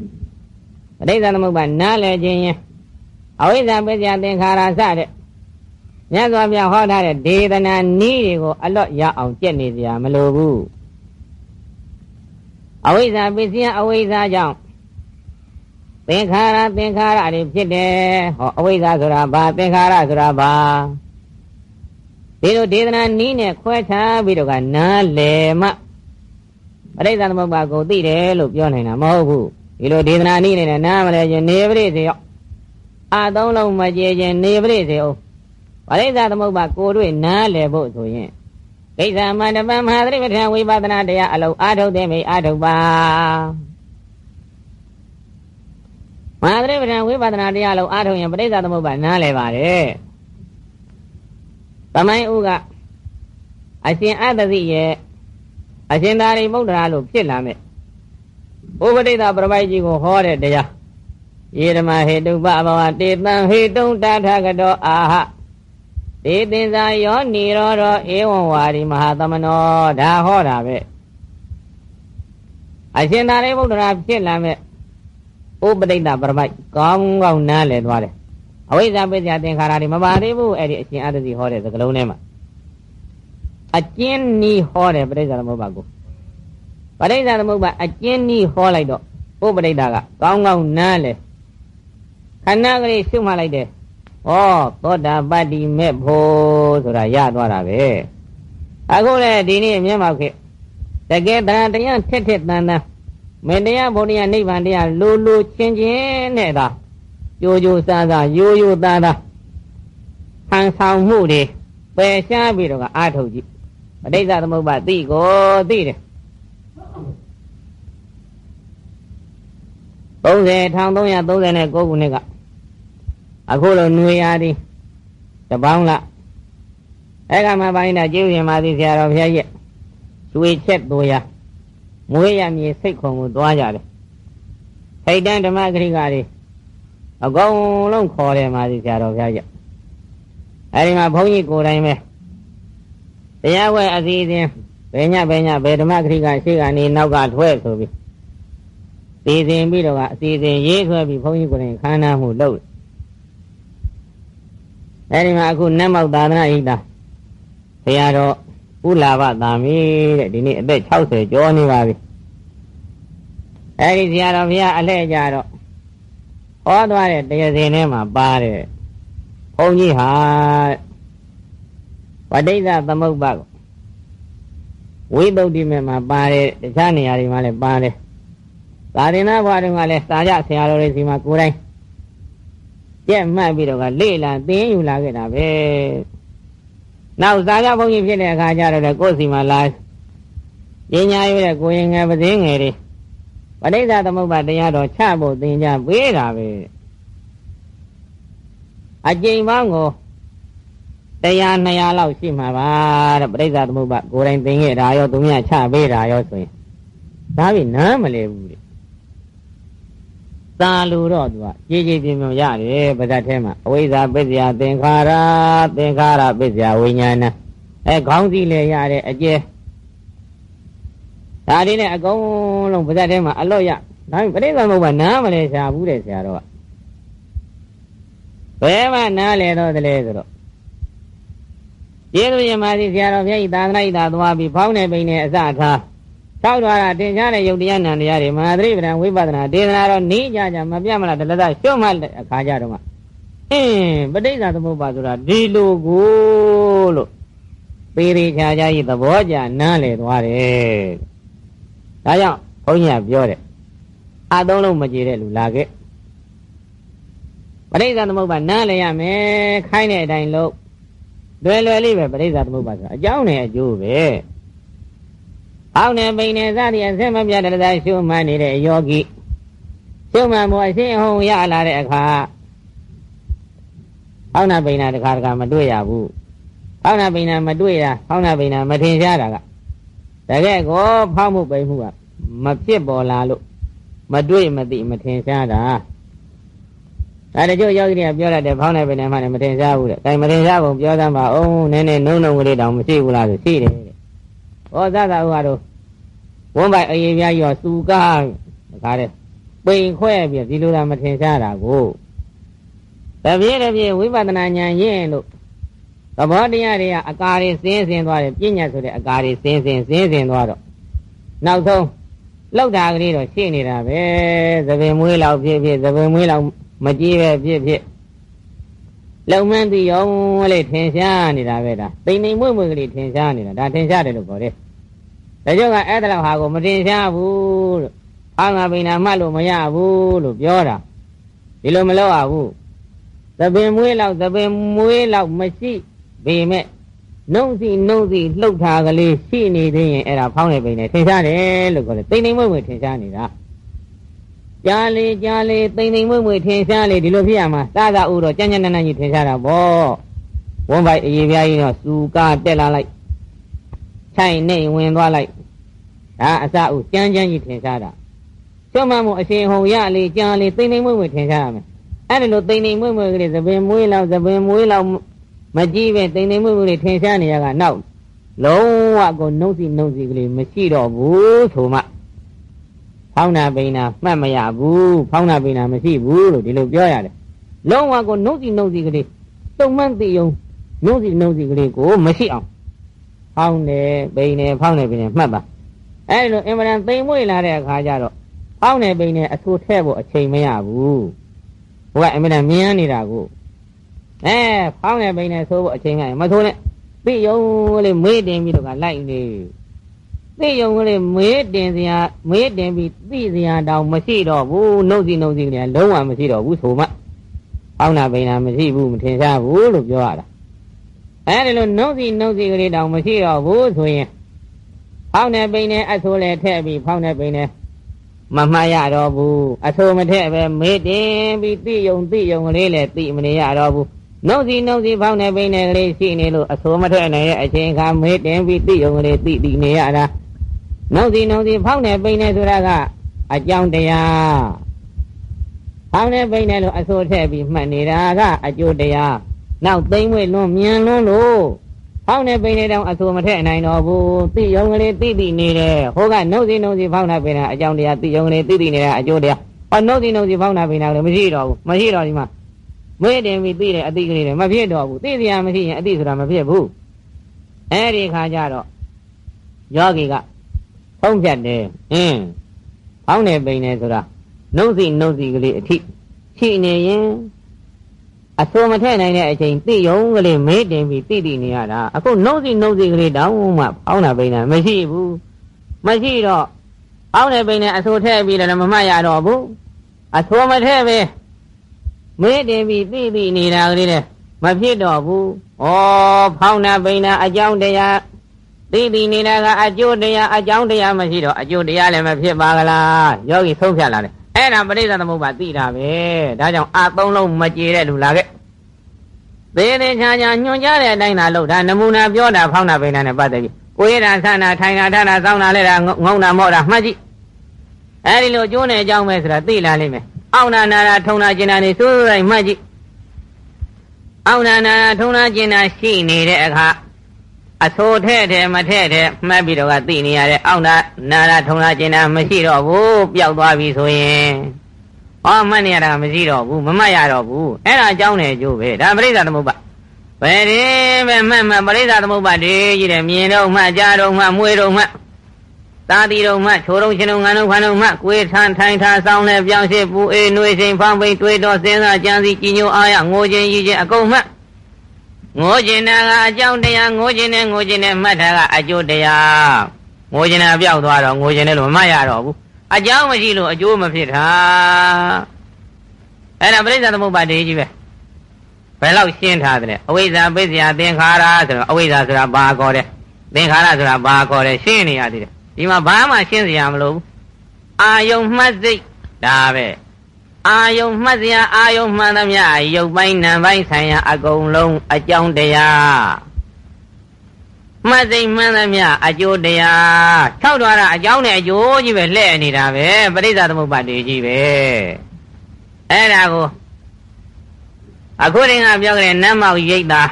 A: ပဋိစ္စသမုပ္ပါနားလဲခြင်းရင်အဝိဇ္ဇာပစ္စယသင်္ခါရစတဲ့မြတ်စွာဘုရားဟောထားတဲ့ဒေသနာနည်းတွေကိုအလော့ရအောင်ကြက်နေစရာမလိုဘူးအဝိဇ္ဇာပစ္စယအဝိဇ္ဇာကြောင့်သင်္ခါရသင်္ခါရတွေဖြစ်တယ်ဟောအဝိဇ္ဇာဆိုတာဘာသင်္ခါရဆိုတာဘာဒီလိုဒေသနာနီးနဲ့ခွဲခြားပြီးတော့ကနားလည်မှပရိစ္ဆသမုပ္ပါကိုသိတယ်လို့ပြောနိုင်တာမဟုတ်ဘူး ဒီလိုဒေသနာနီးနဲ့နားမလဲခြင်းနေပရိစေရောအသုံးလုံးမကျေခြင်းနေပရိစေအောင်ပရိစ္ဆသမုပ္ပါကိုတွေ့နားလည်ဖို့ဆိုရင်ကိစ္စမန္တပမဟာသတိပဋ္ဌာန်ဝိပဿနာတရားအလုံးအာထုတ်တဲ့မိအာထုတ်ပါမဟာသတိပဋ္ဌာန်ဝိပဿနာတရားလုံးအာထုတ်ရင်ပရိစ္ဆသမုပ္ပါနားလည်ပါတယ်သမိုင်းဥကအရှင်အတ္တသိရဲ့အရှင်သာရိပုတ္တရာလို့ဖြစ်လာမဲ့ ဥပဒိတပြပိုက်ကြီးကိုဟောတဲ့တရားယေဓမဟေတုပဘဝတေတံဟေတုံတထကတောအာဟတေသင်္ဇာယောနိရောဓဧဝံဝါရီမဟာသမနောဒါဟောတာပဲအရှင်သာရိပုတ္တရာဖြစ်လာမဲ့ဥပဒိတပြပိုက်ကောင်းကောင်းနားလည်သွားတယ်အဝိဇ္ဇာပိစ္ဆာသင်္ခါရတွေမပါသေးဘူးအဲ့ဒီအရှင်အတ္တစီဟောတဲ့စကလုံးထဲမှာအကျဉ်းနီးဟောတယ်ပရိစ္ဆာသမုပ္ပါကို ပရိစ္ဆာသမုပ္ပါအကျဉ်းနီးဟောလိုက်တော့ဥပဒိတာကကောင်းကောင်းနားလေခဏကလေးရှုမှတ်လိုက်တယ်ဩသောတာပတ္တိမေဖို့ဆိုတာရသွားတာပဲအခုလည်းဒီနေ့မျက်မှောက်ခေတကယ်တန်တရားထက်ထက်တန်တန်မင်းတရားဘုရားနိဗ္ဗာန်တရားလိုလိုချင်းချင်းနဲ့သာကြိုးကြိုးစားစားရိုးရိုးသားသားဟန်ဆောင်မှုတွေပယ်ရှားပြီးတော့အာထုတ်ကြည့်ပဋိစ္စသမုပ္ပါသိကိုသိတယ် 30 1339ခုနှစ်ကအခုလိုຫນွေရာဒီတပေါင်းလားအဲ့ကမှပိုင်းတာကျေးဇူးရှင်မာသီဆရာတော်ဘုရားကြီးကျွေချက်သူရမွေးရမြေစိတ်ခုံကိုသွားကြတယ်ထိတ်တန်းဓမ္မဂရိကတွေအကုန်လုံးခေါ်တယ်မာသီဆရာတော်ဘုရားကြီးအဲဒီမှာဘုန်းကြီးကိုယ်တိုင်ပဲတရားဝဲအစီအစဉ်ဘယ်ညဘယ်ညဘယ်ဓမ္မဂရိကရှိကနေနောက်ကထွဲဆိုပြီး စီစဉ်ပြီးတော့ကအစီအစဉ်ရေးဆွဲပြီးဘုန်းကြီးကိုယ်တိုင်ခမ်းနားမှုလုပ်အဲဒီမှာအခုနတ်မောက်သာသနာဣတာဘုရားတော်ဥလာဘသာမီတဲ့ဒီနေ့အသက်60ကျော်နေပါပြီအဲဒီဆရာတော်ဘုရားအလှည့်ကြတော့ဟောသွားတဲ့တရားစဉ်ထဲမှာပါတယ်ဘုန်းကြီးဟာပဋိစ္စသမုပ္ပါကိုဝိသုဒ္ဓိမေမှာပါတယ်တခြားနေရာတွေမှာလည်းပါတယ် သာသနာ့ဘဝတုန်းကလည်းစာကြဆရာတော်တွေစီမှာကိုယ်တိုင်ကြက်မှတ်ပြီးတော့ကလေ့လာသင်ယူလာခဲ့တာပဲနောက်စာကြဘုန်းကြီးဖြစ်တဲ့အခါကျတော့လေကိုယ်စီမှာလာပညာရွေးတဲ့ကိုရင်ငယ်ပသိငယ်တွေပဋိစ္စသမုပ္ပါတရားတော်ချဖို့သင်ကြပေးတာပဲအကျိန်ပေါင်းကိုတရား200လောက်ရှိမှာပါတဲ့ပဋိစ္စသမုပ္ပါကိုယ်တိုင်သင်ခဲ့တာရောသူများချပေးတာရောဆိုရင်ဒါပြီနားမလဲဘူးတဲ့ သာလူတော့သူကကြည်ကြည်ပြင်းပြင်းရတယ်ဗဇတ်ထဲမှာအဝိဇ္ဇာပစ္စယသင်္ခါရသင်္ခါရပစ္စယဝိညာဏအဲခေါင်းစည်းလည်းရတယ်အကျဲဒါလေးနဲ့အကုန်လုံးဗဇတ်ထဲမှာအလော့ရဒါပရိသမုပ္ပါနားမလဲရှာဘူးတဲ့ဆရာတော်ကဘယ်မှနားလဲတော့တလဲဆိုတော့ကျေးဇူးရှင်ပါစီဆရာတော်ဘုရားဤသာသနာ့ဤသာသွားပြီးဖောင်းနေပိန်နေအစထား ထောက်သွားတာတင်ရှားတဲ့ယုတ်တရားနံတရားတွေမဟာသတိပ္ပံဝိပဿနာဒေသနာတော့နေကြကြမပြတ်မလားတလသရှုံ့မှအခါကြတော့မှအင်းပဋိစ္စသမုပ္ပါဆိုတာဒီလိုကိုလို့ပေရိချာချာဤသဘောကြနားလေသွားတယ်ဒါကြောင့်ဘုန်းကြီးကပြောတယ်အသုံးလုံးမကြည်တဲ့လူလာခဲ့ပရိစ္ဆသမုပ္ပါနားလည်ရမယ်ခိုင်းတဲ့အတိုင်းလို့လွယ်လွယ်လေးပဲပရိစ္ဆသမုပ္ပါဆိုအကြောင်းနဲ့အကျိုးပဲ အောက်နဲ့ပိန်နဲ့စသည်အဆက်မပြတ်တဲ့ရှုမှတ်နေတဲ့ယောဂီရှုမှတ်မှုအရှင်းအဟုန်ရလာတဲ့အခါအောက်နာပိန်နာတခါတခါမတွေ့ရဘူးအောက်နာပိန်နာမတွေ့တာအောက်နာပိန်နာမထင်ရှားတာကတကယ်ကိုဖောက်မှုပိန်မှုကမဖြစ်ပေါ်လာလို့မတွေ့မသိမထင်ရှားတာဒါတချို့ယောဂီတွေကပြောရတယ်ဖောင်းနေပင်နဲ့မှလည်းမထင်ရှားဘူးတဲ့။ဒါမထင်ရှားကုန်ပြောသမ်းပါအောင်နည်းနည်းနှုံနှုံကလေးတောင်မရှိဘူးလားဆိုရှိတယ်တဲ့။ ဩသသာဥဟာတို့ဝန်းပိုင်အေးပြားရောစူကားဒါကြတဲ့ပိန်ခွဲပြီးဒီလိုသာမထင်ရှားတာကိုတပြည့်တပြည့်ဝိပဿနာဉာဏ်ရင့်လို့သဘောတရားတွေကအကာတွေစင်းစင်းသွားတယ်ပြဉ္ညာဆိုတဲ့အကာတွေစင်းစင်းစင်းစင်းသွားတော့နောက်ဆုံးလောက်တာကလေးတော့ရှင်းနေတာပဲသပင်မွေးလောက်ဖြစ်ဖြစ်သပင်မွေးလောက်မကြည့်ပဲဖြစ်ဖြစ် လုံမှန်းသိရောလေထင်ရှားနေတာပဲဒါတိမ်တိမ်မွေ့မွေ့ကလေးထင်ရှားနေတာဒါထင်ရှားတယ်လို့ခေါ်တယ်ဒါကြောင့်ကအဲ့ဒါလောက်ဟာကိုမထင်ရှားဘူးလို့အာငါပိဏမှတ်လို့မရဘူးလို့ပြောတာဒီလိုမလုပ်ရဘူးသပင်မွေးလောက်သပင်မွေးလောက်မရှိပေမဲ့နှုံစီနှုံစီလှုပ်ထားကလေးရှိနေသေးရင်အဲ့ဒါဖောင်းနေပိနေထင်ရှားတယ်လို့ခေါ်တယ်တိမ်တိမ်မွေ့မွေ့ထင်ရှားနေတာ ကြားလေကြားလေတိမ်တိမ်မွေ့မွေ့ထင်ရှားလေဒီလိုဖြစ်ရမှာသာသာဥတော့ကြမ်းကြမ်းတမ်းတမ်းကြီးထင်ရှားတာပေါ့ဝန်းပိုက်အေးပြားကြီးတော့စူကားတက်လာလိုက်ခြိုင်နေဝင်သွားလိုက်ဒါအစဥကြမ်းကြမ်းကြီးထင်ရှားတာကျွမ်းမမို့အရှင်ဟုံရလေကြားလေတိမ်တိမ်မွေ့မွေ့ထင်ရှားရမယ်အဲ့ဒါလိုတိမ်တိမ်မွေ့မွေ့ကလေးသပင်မွေးလောက်သပင်မွေးလောက်မကြည့်ပဲတိမ်တိမ်မွေ့မွေ့လေးထင်ရှားနေရကနောက်လုံးဝကိုနှုတ်စီနှုတ်စီကလေးမရှိတော့ဘူးဆိုမှ ဖောင်းနာပိန်နာမှတ်မရဘူးဖောင်းနာပိန်နာမရှိဘူးလို့ဒီလိုပြောရတယ်လုံးဝကိုနှုတ်စီနှုတ်စီကလေးတုံမှန်သိုံနှုတ်စီနှုတ်စီကလေးကိုမရှိအောင်ဖောင်းနေပိန်နေဖောင်းနေပိန်နေမှတ်ပါအဲဒီလိုအင်မတန်သိမ်မွေ့လာတဲ့အခါကျတော့ဖောင်းနေပိန်နေအဆူထဲ့ဖို့အချိန်မရဘူးဘုကအင်မတန်မြင်နေတာကိုအဲဖောင်းနေပိန်နေဆိုဖို့အချိန်မရမဆိုးနဲ့သိယုံလေးမေးတင်ပြီးတော့ကလိုက်နေ သိယုံကလေးမေးတင်စရာမေးတင်ပြီးသိစရာတောင်မရှိတော့ဘူးနှုတ်စီနှုတ်စီကလေးလုံးဝမရှိတော့ဘူးဆိုမှအောင်းနာပိန်နာမရှိဘူးမထင်ရှားဘူးလို့ပြောရတာအဲဒီလိုနှုတ်စီနှုတ်စီကလေးတောင်မရှိတော့ဘူးဆိုရင်ဖောင်းနေပိန်နေအဆိုးလေထည့်ပြီးဖောင်းနေပိန်နေမမှားရတော့ဘူးအဆိုးမထည့်ပဲမေးတင်ပြီးသိယုံသိယုံကလေးလေသိမနေရတော့ဘူးနှုတ်စီနှုတ်စီဖောင်းနေပိန်နေကလေးရှိနေလို့အဆိုးမထည့်နိုင်ရဲ့အချိန်ခါမေးတင်ပြီးသိယုံကလေးသိသိနေရတာ နှုတ်စီနှုတ်စီဖောင်းနေပိန်နေဆိုတာကအကြောင်းတရားဖောင်းနေပိန်နေလို့အဆိုးထည့်ပြီးမှတ်နေတာကအကျိုးတရားနောက်သိမ့်ဝဲလွန်မြန်လွန်းလို့ဖောင်းနေပိန်နေတော့အဆိုးမထည့်နိုင်တော့ဘူးသိယုံကလေးသိသိနေတယ်ဟိုကနှုတ်စီနှုတ်စီဖောင်းနေပိန်နေအကြောင်းတရားသိယုံကလေးသိသိနေတဲ့အကျိုးတရားဟောနှုတ်စီနှုတ်စီဖောင်းနေပိန်နေလည်းမရှိတော့ဘူးမရှိတော့ဒီမှာမွေးတင်ပြီးသိတဲ့အသိကလေးတွေမဖြစ်တော့ဘူးသိစရာမရှိရင်အသိဆိုတာမဖြစ်ဘူးအဲ့ဒီခါကျတော့ယောဂီက ထုံးဖြတ်တယ်အင်းဖောင်းနေပိန်နေဆိုတာနှုတ်စီနှုတ်စီကလေးအထိရှိနေရင်အစိုးမထည့်နိုင်တဲ့အချိန်သိယုံကလေးမေးတင်ပြီးသိသိနေရတာအခုနှုတ်စီနှုတ်စီကလေးတောင်းမှဖောင်းတာပိန်တာမရှိဘူးမရှိတော့ဖောင်းနေပိန်နေအစိုးထည့်ပြီးလည်းမမှတ်ရတော့ဘူးအစိုးမထည့်ပဲမေးတင်ပြီးသိသိနေတာကလေးတဲ့မဖြစ်တော့ဘူး။ဩဖောင်းနာပိန်နာအကြောင်းတရား သိသိနေတာကအကျိုးတရားအကြောင်းတရားမရှိတော့အကျိုးတရားလည်းမဖြစ်ပါကလား။ယောဂီဆုံးဖြတ်လာတယ်။အဲ့ဒါပရိသသမုပ္ပါသိတာပဲ။ဒါကြောင့်အသုံးလုံးမကြေတဲ့လူလာခဲ့။သေးသေးချာချာညွှန်ကြားတဲ့အတိုင်းသာလုပ်ဒါနမူနာပြောတာဖောင်းနာပိန်နာနဲ့ပတ်သက်ပြီးကိုရတာဆန္ဒထိုင်တာထားတာစောင်းတာလဲတာငုံတာမော့တာမှတ်ကြည့်။အဲဒီလိုကျိုးနေအကြောင်းပဲဆိုတာသိလာလိမ့်မယ်။အောင်းနာနာထုံနာကျင်နာနေစိုးစိုးတိုင်းမှတ်ကြည့်အောင်းနာနာထုံနာကျင်နာရှိနေတဲ့အခါ အဆိုးထဲ့တယ်မထဲ့တယ်မှတ်ပြီးတော့ကသိနေရတဲ့အောင်းနာနာနာထုံနာကျင်နာမရှိတော့ဘူးပျောက်သွားပြီဆိုရင်ဟောမှတ်နေရတာမရှိတော့ဘူးမမှတ်ရတော့ဘူးအဲ့ဒါအကြောင်းနဲ့အကျိုးပဲဒါပရိစ္ဆာသမုပ္ပါဘယ်ဒီပဲမှတ်မှတ်ပရိစ္ဆာသမုပ္ပါဒီကြီးတယ်မြင်တော့မှကြားတော့မှမွေးတော့မှသာတိတော်မှချိုးတော်ရှင်တော်ငန်းတော်ခန္တော်မှကိုယ်ထန်ထိုင်ထားဆောင်လဲပြောင်းရှိပူအေးနှွေးစိန်ဖောင်းပိန်တွေးတော်စဉ်းစားကြံစီကြည်ညိုအားရငိုခြင်းရည်ခြင်းအကုန်မှ ငိုခြင်းနာကအကြောင်းတရားငိုခြင်းနဲ့ငိုခြင်းနဲ့မှတ်တာကအကျိုးတရားငိုခြင်းနာပြောက်သွားတော့ငိုခြင်းနဲ့လို့မမှတ်ရတော့ဘူးအကြောင်းမရှိလို့အကျိုးမဖြစ်တာအဲ့ဒါပရိစ္ဆေသမုပ္ပါဒိကြီးပဲဘယ်လောက်ရှင်းထားတယ်အဝိဇ္ဇာပိစ္ဆရာသင်္ခါရဆိုတော့အဝိဇ္ဇာဆိုတာဘာခေါ်တယ်သင်္ခါရဆိုတာဘာခေါ်တယ်ရှင်းနေရသေးတယ်ဒီမှာဘာမှရှင်းစရာမလိုဘူးအာယုံမှတ်စိတ်ဒါပဲ အာယုံမှတ်စရာအာယုံမှန်သမျှရုပ်ပိုင်းနာမ်ပိုင်းဆိုင်ရာအကုန်လုံးအကြောင်းတရားမမှတ်စိတ်မှန်းသမျှအကျိုးတရား၆သွားတာအကြောင်းနဲ့အကျိုးကြီးပဲလှည့်နေတာပဲပရိစ္ဆသမုပ္ပါဒ်ကြီးပဲအဲ့ဒါကိုအခုရင်ကပြောကြတဲ့နတ်မောက်ရိတ်တာ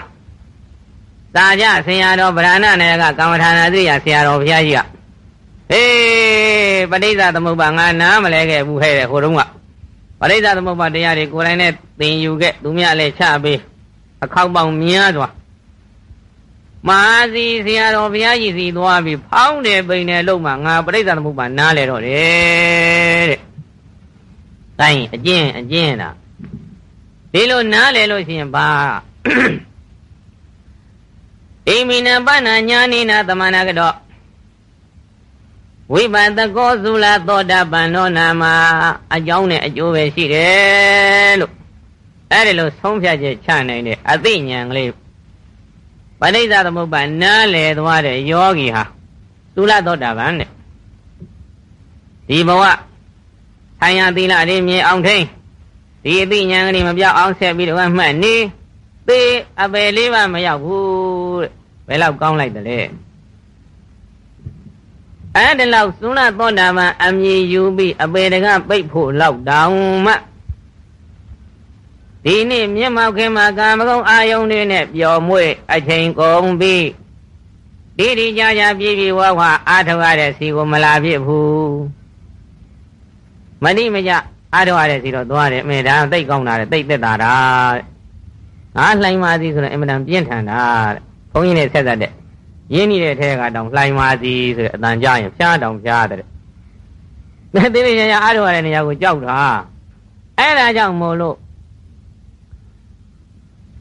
A: သာကြဆရာတော်ဗရဏနယ်ကကမ္မထာနာသိရဆရာတော်ဘုရားကြီးကဟေးပဋိစ္စသမုပ္ပါငါနားမလဲခဲ့ဘူးဟဲ့တဲ့ဟိုတုန်းက ပဋိစ္စသမုပ္ပါတရားတွေကိုယ်တိုင်နဲ့သင်ယူခဲ့သူများလည်းချပေးအခောက်ပေါင်းများစွာမဟာစီဆရာတော်ဘုရားကြီးစီသွားပြီးဖောင်းတယ်ပိန်တယ်လို့မှငါပဋိစ္စသမုပ္ပါနားလဲတော့တယ်တဲ့။တိုင်းအကျင့်အကျင့်တာဒီလိုနားလဲလို့ရှိရင်ဘာအိမိနပဏညာနိနာသမဏကတော့ ဝိပတကောသုလသောတာပန်သောနာမှာအကြောင်းနဲ့အကျိုးပဲရှိတယ်လို့အဲ့ဒီလိုဆုံးဖြတ်ချက်ချနိုင်တဲ့အသိဉာဏ်ကလေးပဋိစ္စသမုပ္ပါနားလေသွားတဲ့ယောဂီဟာသုလသောတာပန်တဲ့ဒီဘဝထိုင်ရသီလအရင်မြေအောင်ထိန်ဒီအသိဉာဏ်ကလေးမပြောက်အောင်ဆက်ပြီးတော့မှတ်နေသေအပယ်လေးပါမရောက်ဘူးတဲ့ဘယ်လောက်ကောင်းလိုက်တယ်လဲ အဲ့ဒီလောက်သုဏသောတာပန်အမြည်ယူပြီးအပေတကပိတ်ဖို့လောက်တောင်မှဒီနေ့မျက်မှောက်ခင်မှာကာမဂုဏ်အာယုန်တွေနဲ့ပျော်မွေ့အချိန်ကုန်ပြီးဒီဒီကြကြပြည့်ပြည့်ဝဝအာထောက်ရတဲ့စီကိုမလာဖြစ်ဘူးမတိမကြအာထောက်ရတဲ့စီတော့သွားတယ်အမေဒါသိတ်ကောင်းတာတဲ့သိတ်သက်တာတာတဲ့ငါလှိုင်းပါစီဆိုတော့အင်မတန်ပြင်းထန်တာတဲ့ဘုန်းကြီးနဲ့ဆက်သက်တဲ့ ရင်းနေတဲ့ထဲကတောင်လှိုင်းပါစီဆိုတဲ့အတန်ကြရင်ဖျားတောင်ဖျားတဲ့တဲ့တိတိကျကျအားထုတ်ရတဲ့နေရာကိုကြောက်တာအဲ့ဒါကြောင့်မို့လို့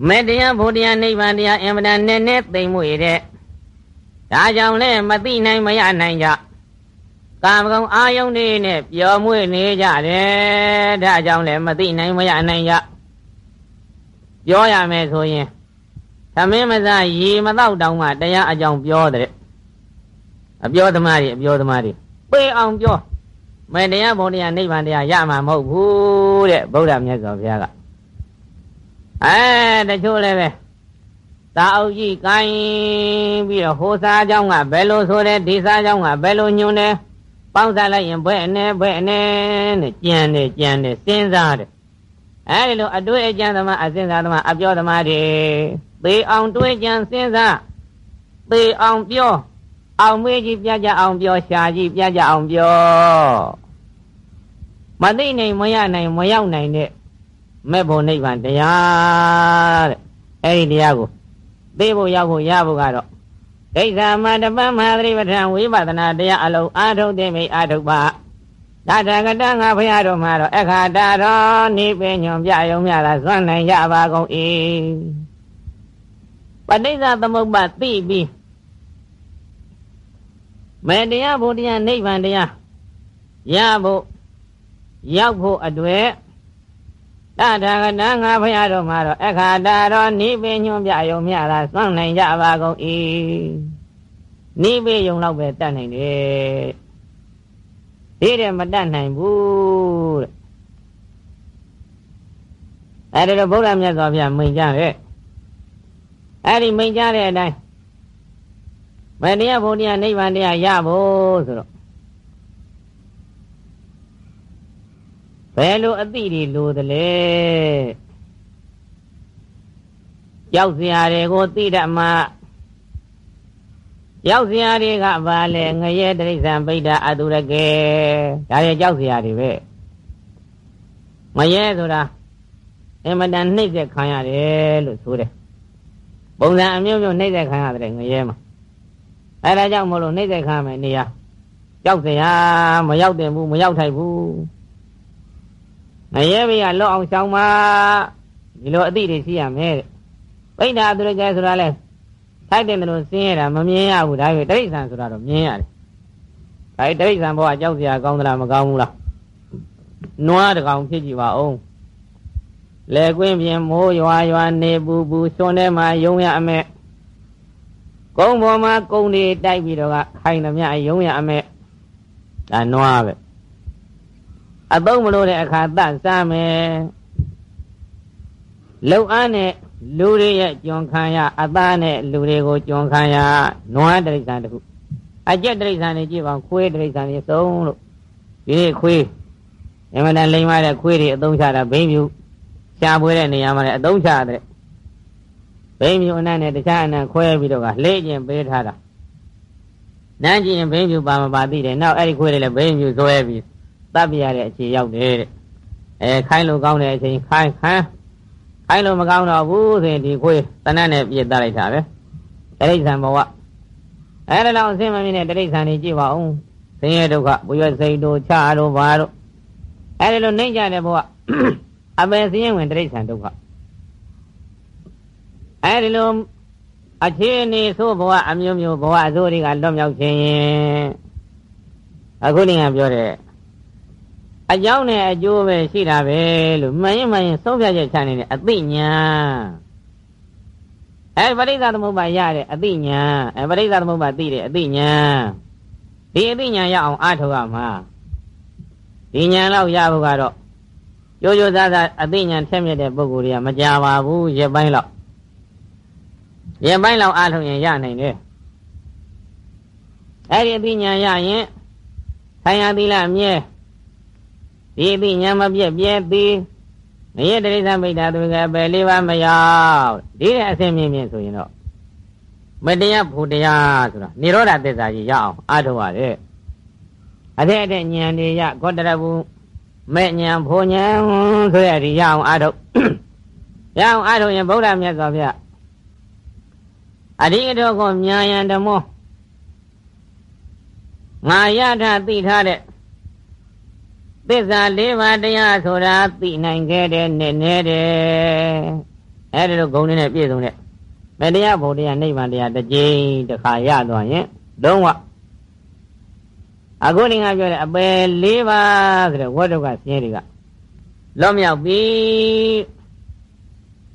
A: မေတ္တရားဘုရားနိဗ္ဗာန်တရားအင်မတန်နဲ့နဲ့သိမ့်မှုရတဲ့ဒါကြောင့်လည်းမသိနိုင်မရနိုင်ကြကာမဂုဏ်အာယုန်တွေနဲ့ပျော်မွေ့နေကြတယ်ဒါကြောင့်လည်းမသိနိုင်မရနိုင်ကြပြောရမယ်ဆိုရင် သမင်းမစားရေမတော့တောင်မှတရားအကြောင်းပြောတဲ့အပြောသမားတွေအပြောသမားတွေပေးအောင်ပြောမယ်တရားဘုံတရားနိဗ္ဗာန်တရားရမှာမဟုတ်ဘူးတဲ့ဗုဒ္ဓမြတ်စွာဘုရားကအဲတချို့လည်းပဲသာအုပ်ကြီးကိုင်းပြီးတော့ဟိုစားเจ้าကဘယ်လိုဆိုတယ်ဒီစားเจ้าကဘယ်လိုညွှန်းတယ်ပေါင်းစားလိုက်ရင်ဘယ်အနေဘယ်အနေနဲ့ကြံတယ်ကြံတယ်စဉ်းစားတယ်အဲဒီလိုအတွေ့အကြံသမားအစဉ်းစားသမားအပြောသမားတွေ သေအောင်တွေးကြံစဉ်းစားသေအောင်ပြောအောင်မေးကြီးပြကြအောင်ပြောရှာကြီးပြကြအောင်ပြောမသိနိုင်မရနိုင်မရောက်နိုင်တဲ့မဲ့ဖို့နိဗ္ဗာန်တရားတဲ့အဲ့ဒီတရားကိုသိဖို့ရောက်ဖို့ရဖို့ကတော့ဒိဋ္ဌာမတပမဟာသတိပဋ္ဌာန်ဝိပဿနာတရားအလုံးအာထုတ်သိမိအာထုတ်ပါဒါတကတငါဘုရားတော်မှာတော့အခါတာတော်နိပင်ညွန်ပြယုံမြတာဇွမ်းနိုင်ရပါကုန်၏ပ ဋိစ္စသမုပ္ပါသိပြီးမေတ္တရားဘုရားနိဗ္ဗာန်တရားရဖို့ရောက်ဖို့အတွေ့တထာဂတငါဘုရားတော်မှာတော့အခါတာတော်နိဗ္ဗာန်ညွန်ပြယုံမြတာစွန့်နိုင်ကြပါကုန်၏နိဗ္ဗာန်ယုံတော့ပဲတတ်နိုင်တယ်ဒီတဲ့မတတ်နိုင်ဘူးတဲ့အဲဒီတော့ဗုဒ္ဓမြတ်စွာဘုရားမိန်ကြတယ် အဲ့ဒီမိန်ကြတဲ့အတိုင်းမတရားဘုံတရားနိဗ္ဗာန်တရားရဖို့ဆိုတော့ဘယ်လိုအတိတွေလိုသလဲကြောက်စရာတွေကိုသိတတ်မှကြောက်စရာတွေကဘာလဲငရဲတိရစ္ဆာန်ပိဋ္ဌအတုရကေဒါတွေကြောက်စရာတွေပဲငရဲဆိုတာအင်မတန်နှိမ့်ဆက်ခံရတယ်လို့ဆိုတယ် ပုံစံအမျိုးမျိုးနှိမ့်ဆက်ခံရတယ်ငရဲမှာအဲဒါကြောင့်မလို့နှိမ့်ဆက်ခံမယ်နေရာကြောက်စရာမရောက်တင်ဘူးမရောက်ထိုက်ဘူးငရဲဘေးကလော့အောင်ရှောင်းပါဒီလိုအသည့်တွေရှိရမယ်တဲ့ပိဋ္ဌာသူရကဲဆိုတာလဲထိုက်တယ်လို့ဆင်းရတာမမြင်ရဘူးဒါပေမဲ့တိရစ္ဆာန်ဆိုတာတော့မြင်ရတယ်ဒါတိရစ္ဆာန်ဘဝကြောက်စရာကောင်းသလားမကောင်းဘူးလားနွားတကောင်ဖြစ်ကြည့်ပါဦး လေကွင်းပြင်မိုးရွာရွာနေပူပူစွန်းထဲမှာယုံရအမဲ့ကုန်းပေါ်မှာကုန်းတွေတိုက်ပြီးတော့ခိုင်သမျှယုံရအမဲ့ဒါနွားပဲအသုံးမလို့တဲ့အခါတတ်စားမယ်လုံအားနဲ့လူတွေရဲ့ကြွန်ခံရအသားနဲ့လူတွေကိုကြွန်ခံရနွားတိရစ္ဆာန်တခုအကျက်တိရစ္ဆာန်တွေကြည့်ပါခွေးတိရစ္ဆာန်တွေသုံးလို့ဒီနေ့ခွေးအမှန်တန်လိမ့်မတဲ့ခွေးတွေအသုံးချတာဘိန်းမြူ ရှားပွေးတဲ့နေရာမှာလည်းအသုံးချတဲ့ဘိန်းမြူအနံ့နဲ့တခြားအနံ့ခွဲပြီးတော့ကလှေ့ကျင်ပေးထားတာနန်းကြည့်ရင်ဘိန်းမြူပါမပါသိတယ်နောက်အဲ့ဒီခွေးတွေလည်းဘိန်းမြူဇွဲပြီးတပ်ပြရတဲ့အခြေရောက်တယ်တဲ့အဲခိုင်းလို့ကောင်းတဲ့အချိန်ခိုင်းခိုင်းခိုင်းလို့မကောင်းတော့ဘူးဆိုရင်ဒီခွေးတနတ်နဲ့ပြစ်တတ်လိုက်တာပဲတိရစ္ဆာန်ဘဝအဲဒါလောက်အစင်မမြင်တဲ့တိရစ္ဆာန်တွေကြည့်ပါဦးဆင်းရဲဒုက္ခဘုရားစိတ်တို့ချတို့ဘာတို့အဲဒီလိုနှိမ့်ကြတဲ့ဘဝ အပယ်စင်းရင်ဝင်တိရစ္ဆာန်ဒုက္ခအဲဒီလိုအခြေအနေဆိုဘဝအမျိုးမျိုးဘဝအစိုးတွေကလွတ်မြောက်ခြင်းအခုနေကပြောတဲ့အကြောင်းနဲ့အကျိုးပဲရှိတာပဲလို့မှန်ရင်မှန်ရင်ဆုံးဖြတ်ချက်ချနေတဲ့အသိဉာဏ်အဲပရိသသမုပ္ပါရတဲ့အသိဉာဏ်အဲပရိသသမုပ္ပါသိတဲ့အသိဉာဏ်ဒီအသိဉာဏ်ရအောင်အားထုတ်ရမှာဒီဉာဏ်လောက်ရဖို့ကတော့ ကြိုးကြိုးစားစားအသိဉာဏ်ထက်မြက်တဲ့ပုဂ္ဂိုလ်တွေကမကြပါဘူးရက်ပိုင်းလောက်ရက်ပိုင်းလောက်အားထုတ်ရင်ရနိုင်တယ်အဲ့ဒီအသိဉာဏ်ရရင်ဆိုင်ရာသီလအမြဲဒီအသိဉာဏ်မပြည့်ပြဲသည်မရတိရစ္ဆာန်မိတ်တာသူကပဲလေးပါမရောက်ဒီတဲ့အစင်မြင့်မြင့်ဆိုရင်တော့မတရားဖို့တရားဆိုတာនិရောဓသစ္စာကြီးရအောင်အားထုတ်ရတယ်အထက်အထက်ဉာဏ်တွေရကောတရဘူး မဲ့ဉာဏ်ဖို့ဉာဏ်ဆိုရဒီရအောင်အားထုတ်ရအောင်အားထုတ်ရင်ဗုဒ္ဓမြတ်စွာဘုရားအရိယတော်ကိုမြာယံဓမ္မောငါရထသိထားတဲ့သစ္စာ၄ပါးတရားဆိုတာသိနိုင်ခဲ့တဲ့နဲ့နဲ့တဲ့အဲဒီလိုဂုဏ်နဲ့ပြည့်စုံတဲ့မတရားဘုံတရားနိဗ္ဗာန်တရားတစ်ကြိမ်တစ်ခါရသွားရင်လုံးဝ အခုနေငါပြောတဲ့အပယ်၄ပါးဆိုတဲ့ဝတ္တုကဆင်းရဲတွေကလွတ်မြောက်ပြီ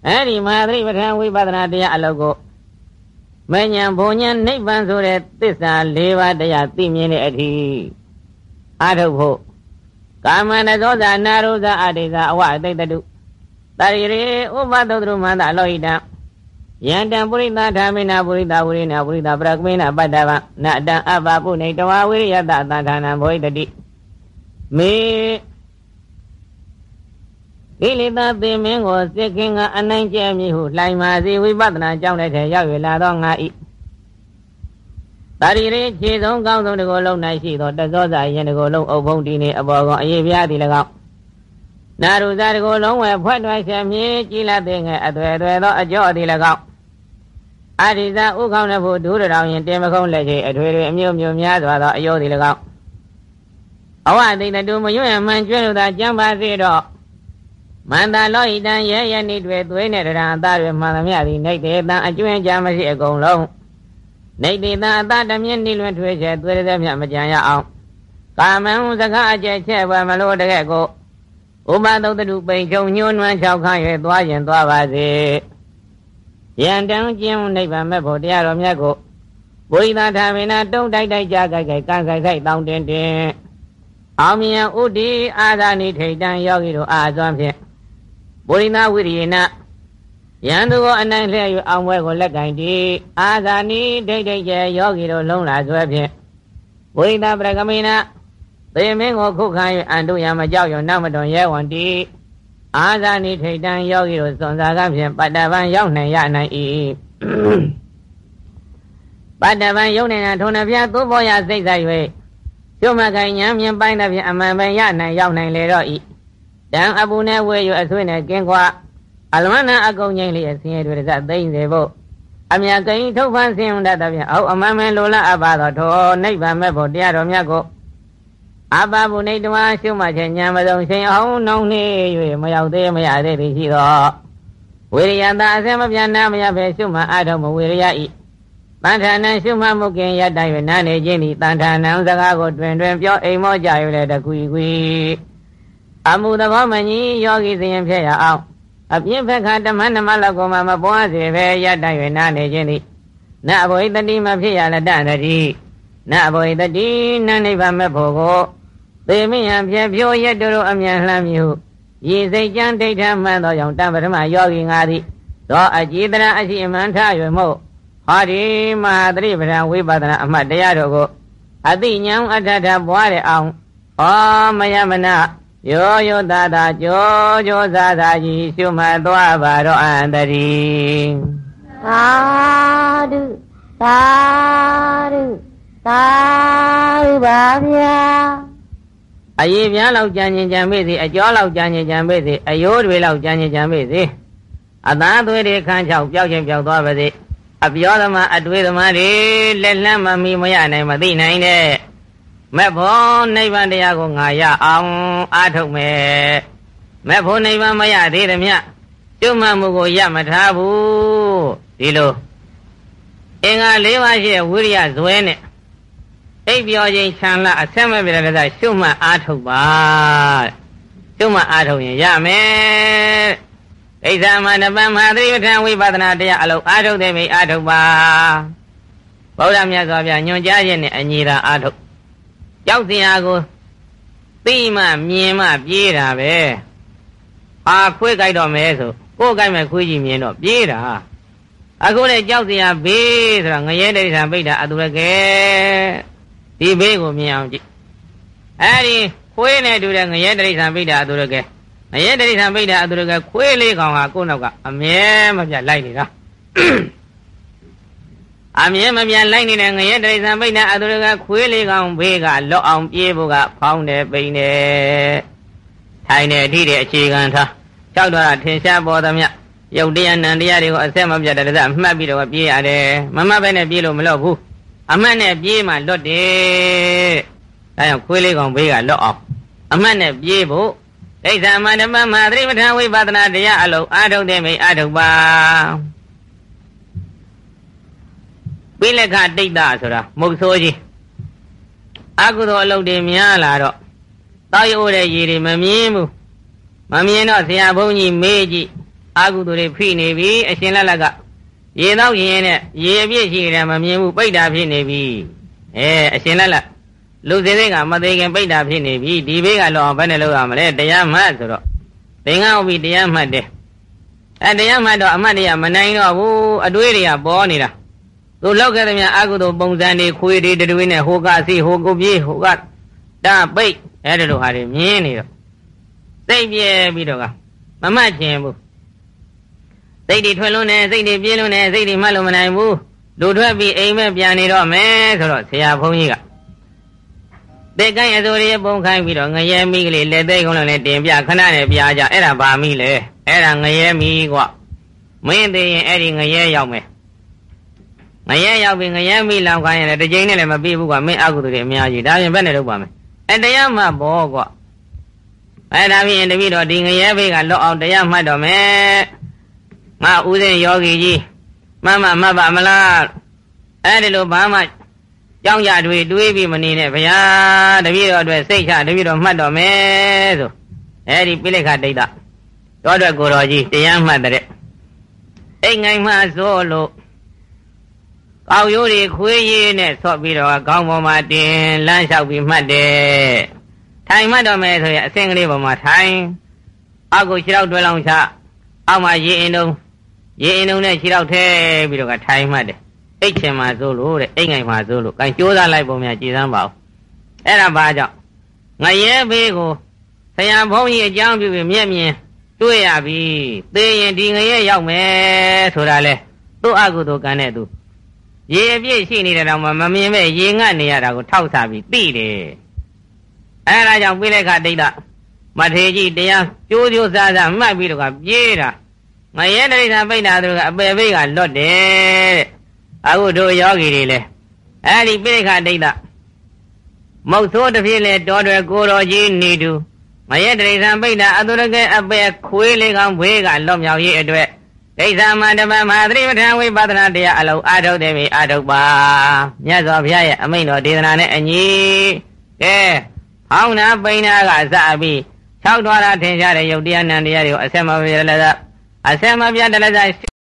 A: အဲဒီမဟာသတိပဋ္ဌာန်ဝိပဿနာတရားအလုပ်ကိုမဉ္ဇဉ်ဘုံဉ္ဇဉ်နိဗ္ဗာန်ဆိုတဲ့သစ္စာ၄ပါးတရားသိမြင်တဲ့အထိအာထုတ်ဖို့ကာမနသောဇာနာရုဇာအတိဇာအဝအတိတ်တုတရိရေဥပသုတ္တရမန္တအလောဟိတံ ယန္တံပုရိသဓမ္မိနာပုရိသဝိရိနာပုရိသပရကမိနာပတ္တဗနတံအပပုနေတဝဝိရိယတသန္ဌာနံဘောဟိတတိမေကိလေသာသေမင်းကိုစိတ်ခင်ကအနိုင်ကျဲမည်ဟုလှိုင်ပါစေဝိပဿနာကြောင့်လည်းထဲရောက်ရလာသောငါဤတာရီရေခြေဆုံးကောင်းဆုံးတကိုယ်လုံး၌ရှိသောတသောဇာယင်တကိုယ်လုံးအုပ်ဖုံးတီနေအပေါ်ကောင်အေးပြားသည်၎င်းနာရုဇာတကိုယ်လုံးဝဲဖွက်ထွက်ချက်မြေကြီးလာတဲ့ငယ်အသွယ်သွယ်သောအကျော်သည်၎င်း အာရိဇာဥခေါင်းတဲ့ဖို့ဒုရတော်ရင်တင်မခုံးလက်ချေအထွေထွေအမျိုးမျိုးများစွာသောအယောသည်၎င်းအဝသိတတူမရွံ့မှန်ကျွဲ့လို့သာကြံပါစေတော့မန္တလောဟိတံရဲရဲနိတွေသွေးနဲ့တရံအသားတွေမှန်သမျှသည်နှိတ်တေတံအကျွင်းကြမရှိအကုန်လုံးနေတိတအတတမြင့်နိလွင်ထွေးချက်သွေးရတဲ့မြမကြံရအောင်ကာမံစကားအကျက်ချက်ဘမလို့တကဲ့ကိုဥပသုတ္တုပိန်ချုံညှိုးနွမ်း၆ခန့်ရွယ်သွားရင်သွားပါစေ ယံတံကျင်းနိဗ္ဗာန်မဲ့ဖို့တရားတော်မြတ်ကိုဘုရားထာမေနာတုံးတိုက်တိုက်ကြကြကြကန်းဆိုင်ဆိုင်တောင်းတင်တင်အောင်မြင်ဥတီအာသာနိထိတ်တံယောဂီတို့အာသွမ်းဖြင့်ဘုရားဝိရိယနာယံသူကိုအနိုင်လှည့်၍အောင်ပွဲကိုလက်ကင်တည်အာဇာနီဒိဋ္ဌိကျယောဂီတို့လုံးလာဆွဲဖြင့်ဝိသပရကမိနာသေမင်းကိုခုခံ၍အန္တုယံမကြောက်ရွံ့နောက်မတွန်ရဲဝံတည် အာဇာနီထိတ်တန်ယောဂီတို့စွန်စားကဖြင့်ပတ္တဗံရောက်နိုင်ရနိုင်၏ပတ္တဗံယုံနေတာထုံနှပြသို့ပေါ်ရစိတ်ဆိုင်၍ကျွမခိုင်ညာမြင်ပိုင်းသဖြင့်အမှန်ပဲရနိုင်ရောက်နိုင်လေတော့၏တံအပူနဲ့ဝေ၍အဆွေးနဲ့ကင်းကွာအလမနာအကုန်ငိမ့်လေးဆင်းရဲတွေစသိမ့်စေဖို့အမြတ်ကိန်းထုတ်ဖန်ဆင်းတတ်သဖြင့်အောက်အမှန်မဲလိုလားအပ်ပါသောထိုနိဗ္ဗာန်မဲ့ဖို့တရားတော်မြတ်ကို အပဘုနေတဝါရှုမှချက်ညာမဆုံးရှင်အောင်နှောင်းနေ၍မရောက်သေးမရသေးသည်ရှိသောဝိရိယသာအစမပြနာမရပဲရှုမှအထုံးမဝိရိယဤတန်ထာနံရှုမှမှုကင်ရတ၍နာနေခြင်းသည်တန်ထာနံစကားကိုတွင်တွင်ပြောအိမ်မောကြ၍လည်းတကွီကွီအမှုသဘောမကြီးယောဂီစဉ်ဖြစ်ရအောင်အပြင်းဖက်ခါဓမ္မနမလောက်ကိုမှမပွားစေပဲရတတ်၍နားနေခြင်းသည်နအဘိတတိမဖြစ်ရလတ္တတိနအဘိတတိနနိဗ္ဗာန်မဲ့ဖို့ကို သေမယံဖြေဖြိုးရတ္တတို့အမြန်လှမ်းမြဟုရည်စိတ်ကြံဒိဋ္ဌမှန်သောကြောင့်တံပထမယောဂီငါသည်သောအကြည်တရအရှိအမှန်ထ၍မို့ဟောဒီမဟာသတိပဋ္ဌာန်ဝိပဿနာအမှတ်တရားတို့ကိုအတိညာအထထပွားတဲ့အောင်ဟောမယမနာယောယောတာတာကြောကြောသာသာကြီးရှုမှတ်သွားပါတော့အန္တရီ
B: သာဓုသာဓုသာဓုပါဗျာ
A: အရေးပြားလောက်ကြံကျင်ကြံမေ့စီအကျော်လောက်ကြံကျင်ကြံမေ့စီအယိုးတွေလောက်ကြံကျင်ကြံမေ့စီအသားသွေးတွေခန်းချောက်ပျောက်ချင်းပျောက်သွားပါစေအပြောသမားအတွေ့သမားတွေလက်လန်းမမီမရနိုင်မသိနိုင်တဲ့မဲ့ဖို့နိဗ္ဗာန်တရားကိုငါရအောင်အားထုတ်မယ်မဲ့ဖို့နိဗ္ဗာန်မရသေးသည်မြကျွတ်မှမှုကိုရမထားဘူးဒီလိုအင်္ဂါ၄ပါးရှိတဲ့ဝိရိယဇွဲနဲ့ အိပ်ပြောခြင်းခြံလာအဆက်မဲ့ပြတဲ့ကရှုမှတ်အားထုတ်ပါရှုမှတ်အားထုတ်ရင်ရမယ်ဒိဋ္ဌာမနပံမဟာသတိပဋ္ဌာန်ဝိပဿနာတရားအလုံးအားထုတ်တဲ့မိအားထုတ်ပါဗုဒ္ဓမြတ်စွာဘုရားညွှန်ကြားခြင်းနဲ့အညီသာအားထုတ်ကြောက်စရာကိုသိမှမြင်မှပြေးတာပဲအာခွေးကြိုက်တော့မယ်ဆိုကိုယ်ကြိုက်မဲ့ခွေးကြီးမြင်တော့ပြေးတာအခုလေကြောက်စရာဘေးဆိုတာငရဲတိဋ္ဌာန်ပိဋ္ဌာအတူရကဲ ဒီဘေးကိုမြင်အောင်ကြည့်အဲဒီခွေးနဲ့တူတဲ့ငရဲတိဋ္ဌာန်ပိဋ္ဌာအတူရကဲငရဲတိဋ္ဌာန်ပိဋ္ဌာအတူရကဲခွေးလေးကောင်ဟာကိုယ့်နောက်ကအမြဲမပြတ်လိုက်နေတာအမြဲမပြတ်လိုက်နေတဲ့ငရဲတိရစ္ဆာန်ပိဋ္ဌာအသူရကခွေးလေးကောင်ဘေးကလော့အောင်ပြေးဖို့ကဖောင်းတယ်ပိန်တယ်ထိုင်တယ်အထိတဲ့အခြေခံထားကြောက်တော့ထင်ရှားပေါ်သမျှရုပ်တရားနံတရားတွေကိုအဆက်မပြတ်တဲ့တစမှတ်ပြီးတော့ပြေးရတယ်မမှတ်ပဲနဲ့ပြေးလို့မလွတ်ဘူး အမှတ်နဲ့ပြေးမှလွတ်တယ်ဒါကြောင့်ခွေးလေးကောင်ဘေးကလွတ်အောင်အမှတ်နဲ့ပြေးဖို့ဒိဋ္ဌာမန္တမမသတိပဋ္ဌာန်ဝိပဿနာတရားအလုံးအာထုတ်တဲ့မိအာထုတ်ပါပိလက်ခတိတ်တာဆိုတာမုတ်ဆိုးကြီးအကုသိုလ်အလုပ်တွေများလာတော့တောက်ရိုးတဲ့ရေတွေမမြင်ဘူးမမြင်တော့ဆရာဘုန်းကြီးမေးကြည့်အကုသိုလ်တွေဖိနေပြီအရှင်လက်လက်က ရေတော့ရင်နဲ့ရေအပြည့်ရှိတယ်မမြင်ဘူးပိတ်တာဖြစ်နေပြီအဲအရှင်လက်လက်လူစည်းစိတ်ကမသေးခင်ပိတ်တာဖြစ်နေပြီဒီဘေးကလောအောင်ဘယ်နဲ့လောက်ရမလဲတရားမှတ်ဆိုတော့သင်္ကန်းဥပိတရားမှတ်တယ်အဲတရားမှတ်တော့အမှတ်တရားမနိုင်တော့ဘူးအတွေးတွေကပေါ်နေတာသူလောက်ခဲ့သမျှအကုသိုလ်ပုံစံတွေခွေတွေတွေနဲ့ဟိုကစီဟိုကိုပြေးဟိုကတာပိတ်အဲ့ဒါလိုဟာတွေမြင်နေတော့စိတ်ပြဲပြီးတော့ကမမှတ်ခြင်းဘူး စိတ်တွေထွက်လွန်းနေစိတ်တွေပြေးလွန်းနေစိတ်တွေမှတ်လို့မနိုင်ဘူးလူထွက်ပြီးအိမ်မဲ့ပြန်နေတော့မယ်ဆိုတော့ဆရာဘုန်းကြီးကတဲ့ကိုင်းအစိုးရပုံခိုင်းပြီးတော့ငရဲမိကလေးလက်သေးကုန်းလည်းတင်ပြခဏနဲ့ပြကြအဲ့ဒါဘာမိလဲအဲ့ဒါငရဲမိကွမင်းသိရင်အဲ့ဒီငရဲရောက်မယ်ငရဲရောက်ပြီငရဲမိလောင်ခိုင်းရတယ်တစ်ချိန်နဲ့လည်းမပြီးဘူးကွာမင်းအကုသိုလ်တွေအများကြီးဒါပြင်ဘယ်နဲ့လုပ်ပါမလဲအဲတရားမှဘောကွာအဲဒါဖြင့်တပည့်တော်ဒီငရဲဘေးကလော့အောင်တရားမှတ်တော်မယ် ငါဥစဉ်ယောဂီကြီးမမမပါမလားအဲဒီလိုဘာမှကြောင်းကြတွေတွေးပြီးမနေနဲ့ဗျာတပည့်တော်အတွက်စိတ်ချတပည့်တော်မှတ်တော်မယ်ဆိုအဲဒီပိဋကဒိဋ္ဌတော်အတွက်ကိုတော်ကြီးတရားမှတ်တဲ့အိမ်ငိုင်မှဆိုလို့ကောက်ရိုးတွေခွေးရည်နဲ့ဆော့ပြီးတော့ခေါင်းပေါ်မှာတင်လမ်းလျှောက်ပြီးမှတ်တယ်ထိုင်မှတ်တော့မယ်ဆိုရင်အစင်းကလေးပေါ်မှာထိုင်အောက်ကိုခြေထောက်တွဲလောင်ချအောက်မှာရေအင်းတုံး ရေအင်းတုံးနဲ့ခြေထောက်ထဲပြီးတော့ထိုင်မှတ်တယ်အိတ်ချင်မှာစိုးလို့တဲ့အိတ်ငိုင်မှာစိုးလို့ကန်ကြိုးစားလိုက်ပုံများကြည်စမ်းပါဦးအဲ့ဒါဘာကြောင့်ငရဲဘေးကိုဆရာဘုန်းကြီးအကြောင်းပြုပြီးမျက်မြင်တွေ့ရပြီသေရင်ဒီငရဲရောက်မယ်ဆိုတာလေသူ့အကုသိုလ်ကံနဲ့သူရေအပြည့်ရှိနေတဲ့တော့မှမမြင်မဲ့ရေငတ်နေရတာကိုထောက်စားပြီးသိတယ်အဲဒါကြောင့်ပြိလက်ခဒိဋ္ဌမထေကြီးတရားကျိုးကျိုးစားစားမှတ်ပြီးတော့ပြေးတာ ငရဲတိဋ္ဌပိဋ္ဌာသူကအပေပိတ်ကလွတ်တယ်တဲ့အခုတို့ယောဂီတွေလဲအဲဒီပြိလက်ခဒိဋ္ဌမုတ်ဆိုးတစ်ဖြစ်လဲတော်တယ်ကိုတော်ကြီးနေတူငရဲတိဋ္ဌပိဋ္ဌာအတုရကအပေခွေးလေးကောင်ဘွေးကလွတ်မြောက်ရေးအတွက်ဒိဋ္ဌာမန္တမမဟာသတိပဋ္ဌာန်ဝိပဿနာတရားအလုံးအာထုတ်တယ်ပြီအာထုတ်ပါမြတ်စွာဘုရားရဲ့အမိန့်တော်ဒေသနာနဲ့အညီကဲဟောင်းနာပိန်နာကစပြီး၆ထွားတာထင်ရှားတဲ့ယုတ်တရားနံတရားတွေကိုအဆက်မပြတ်လည်း အဆက်မပြတ်လည်း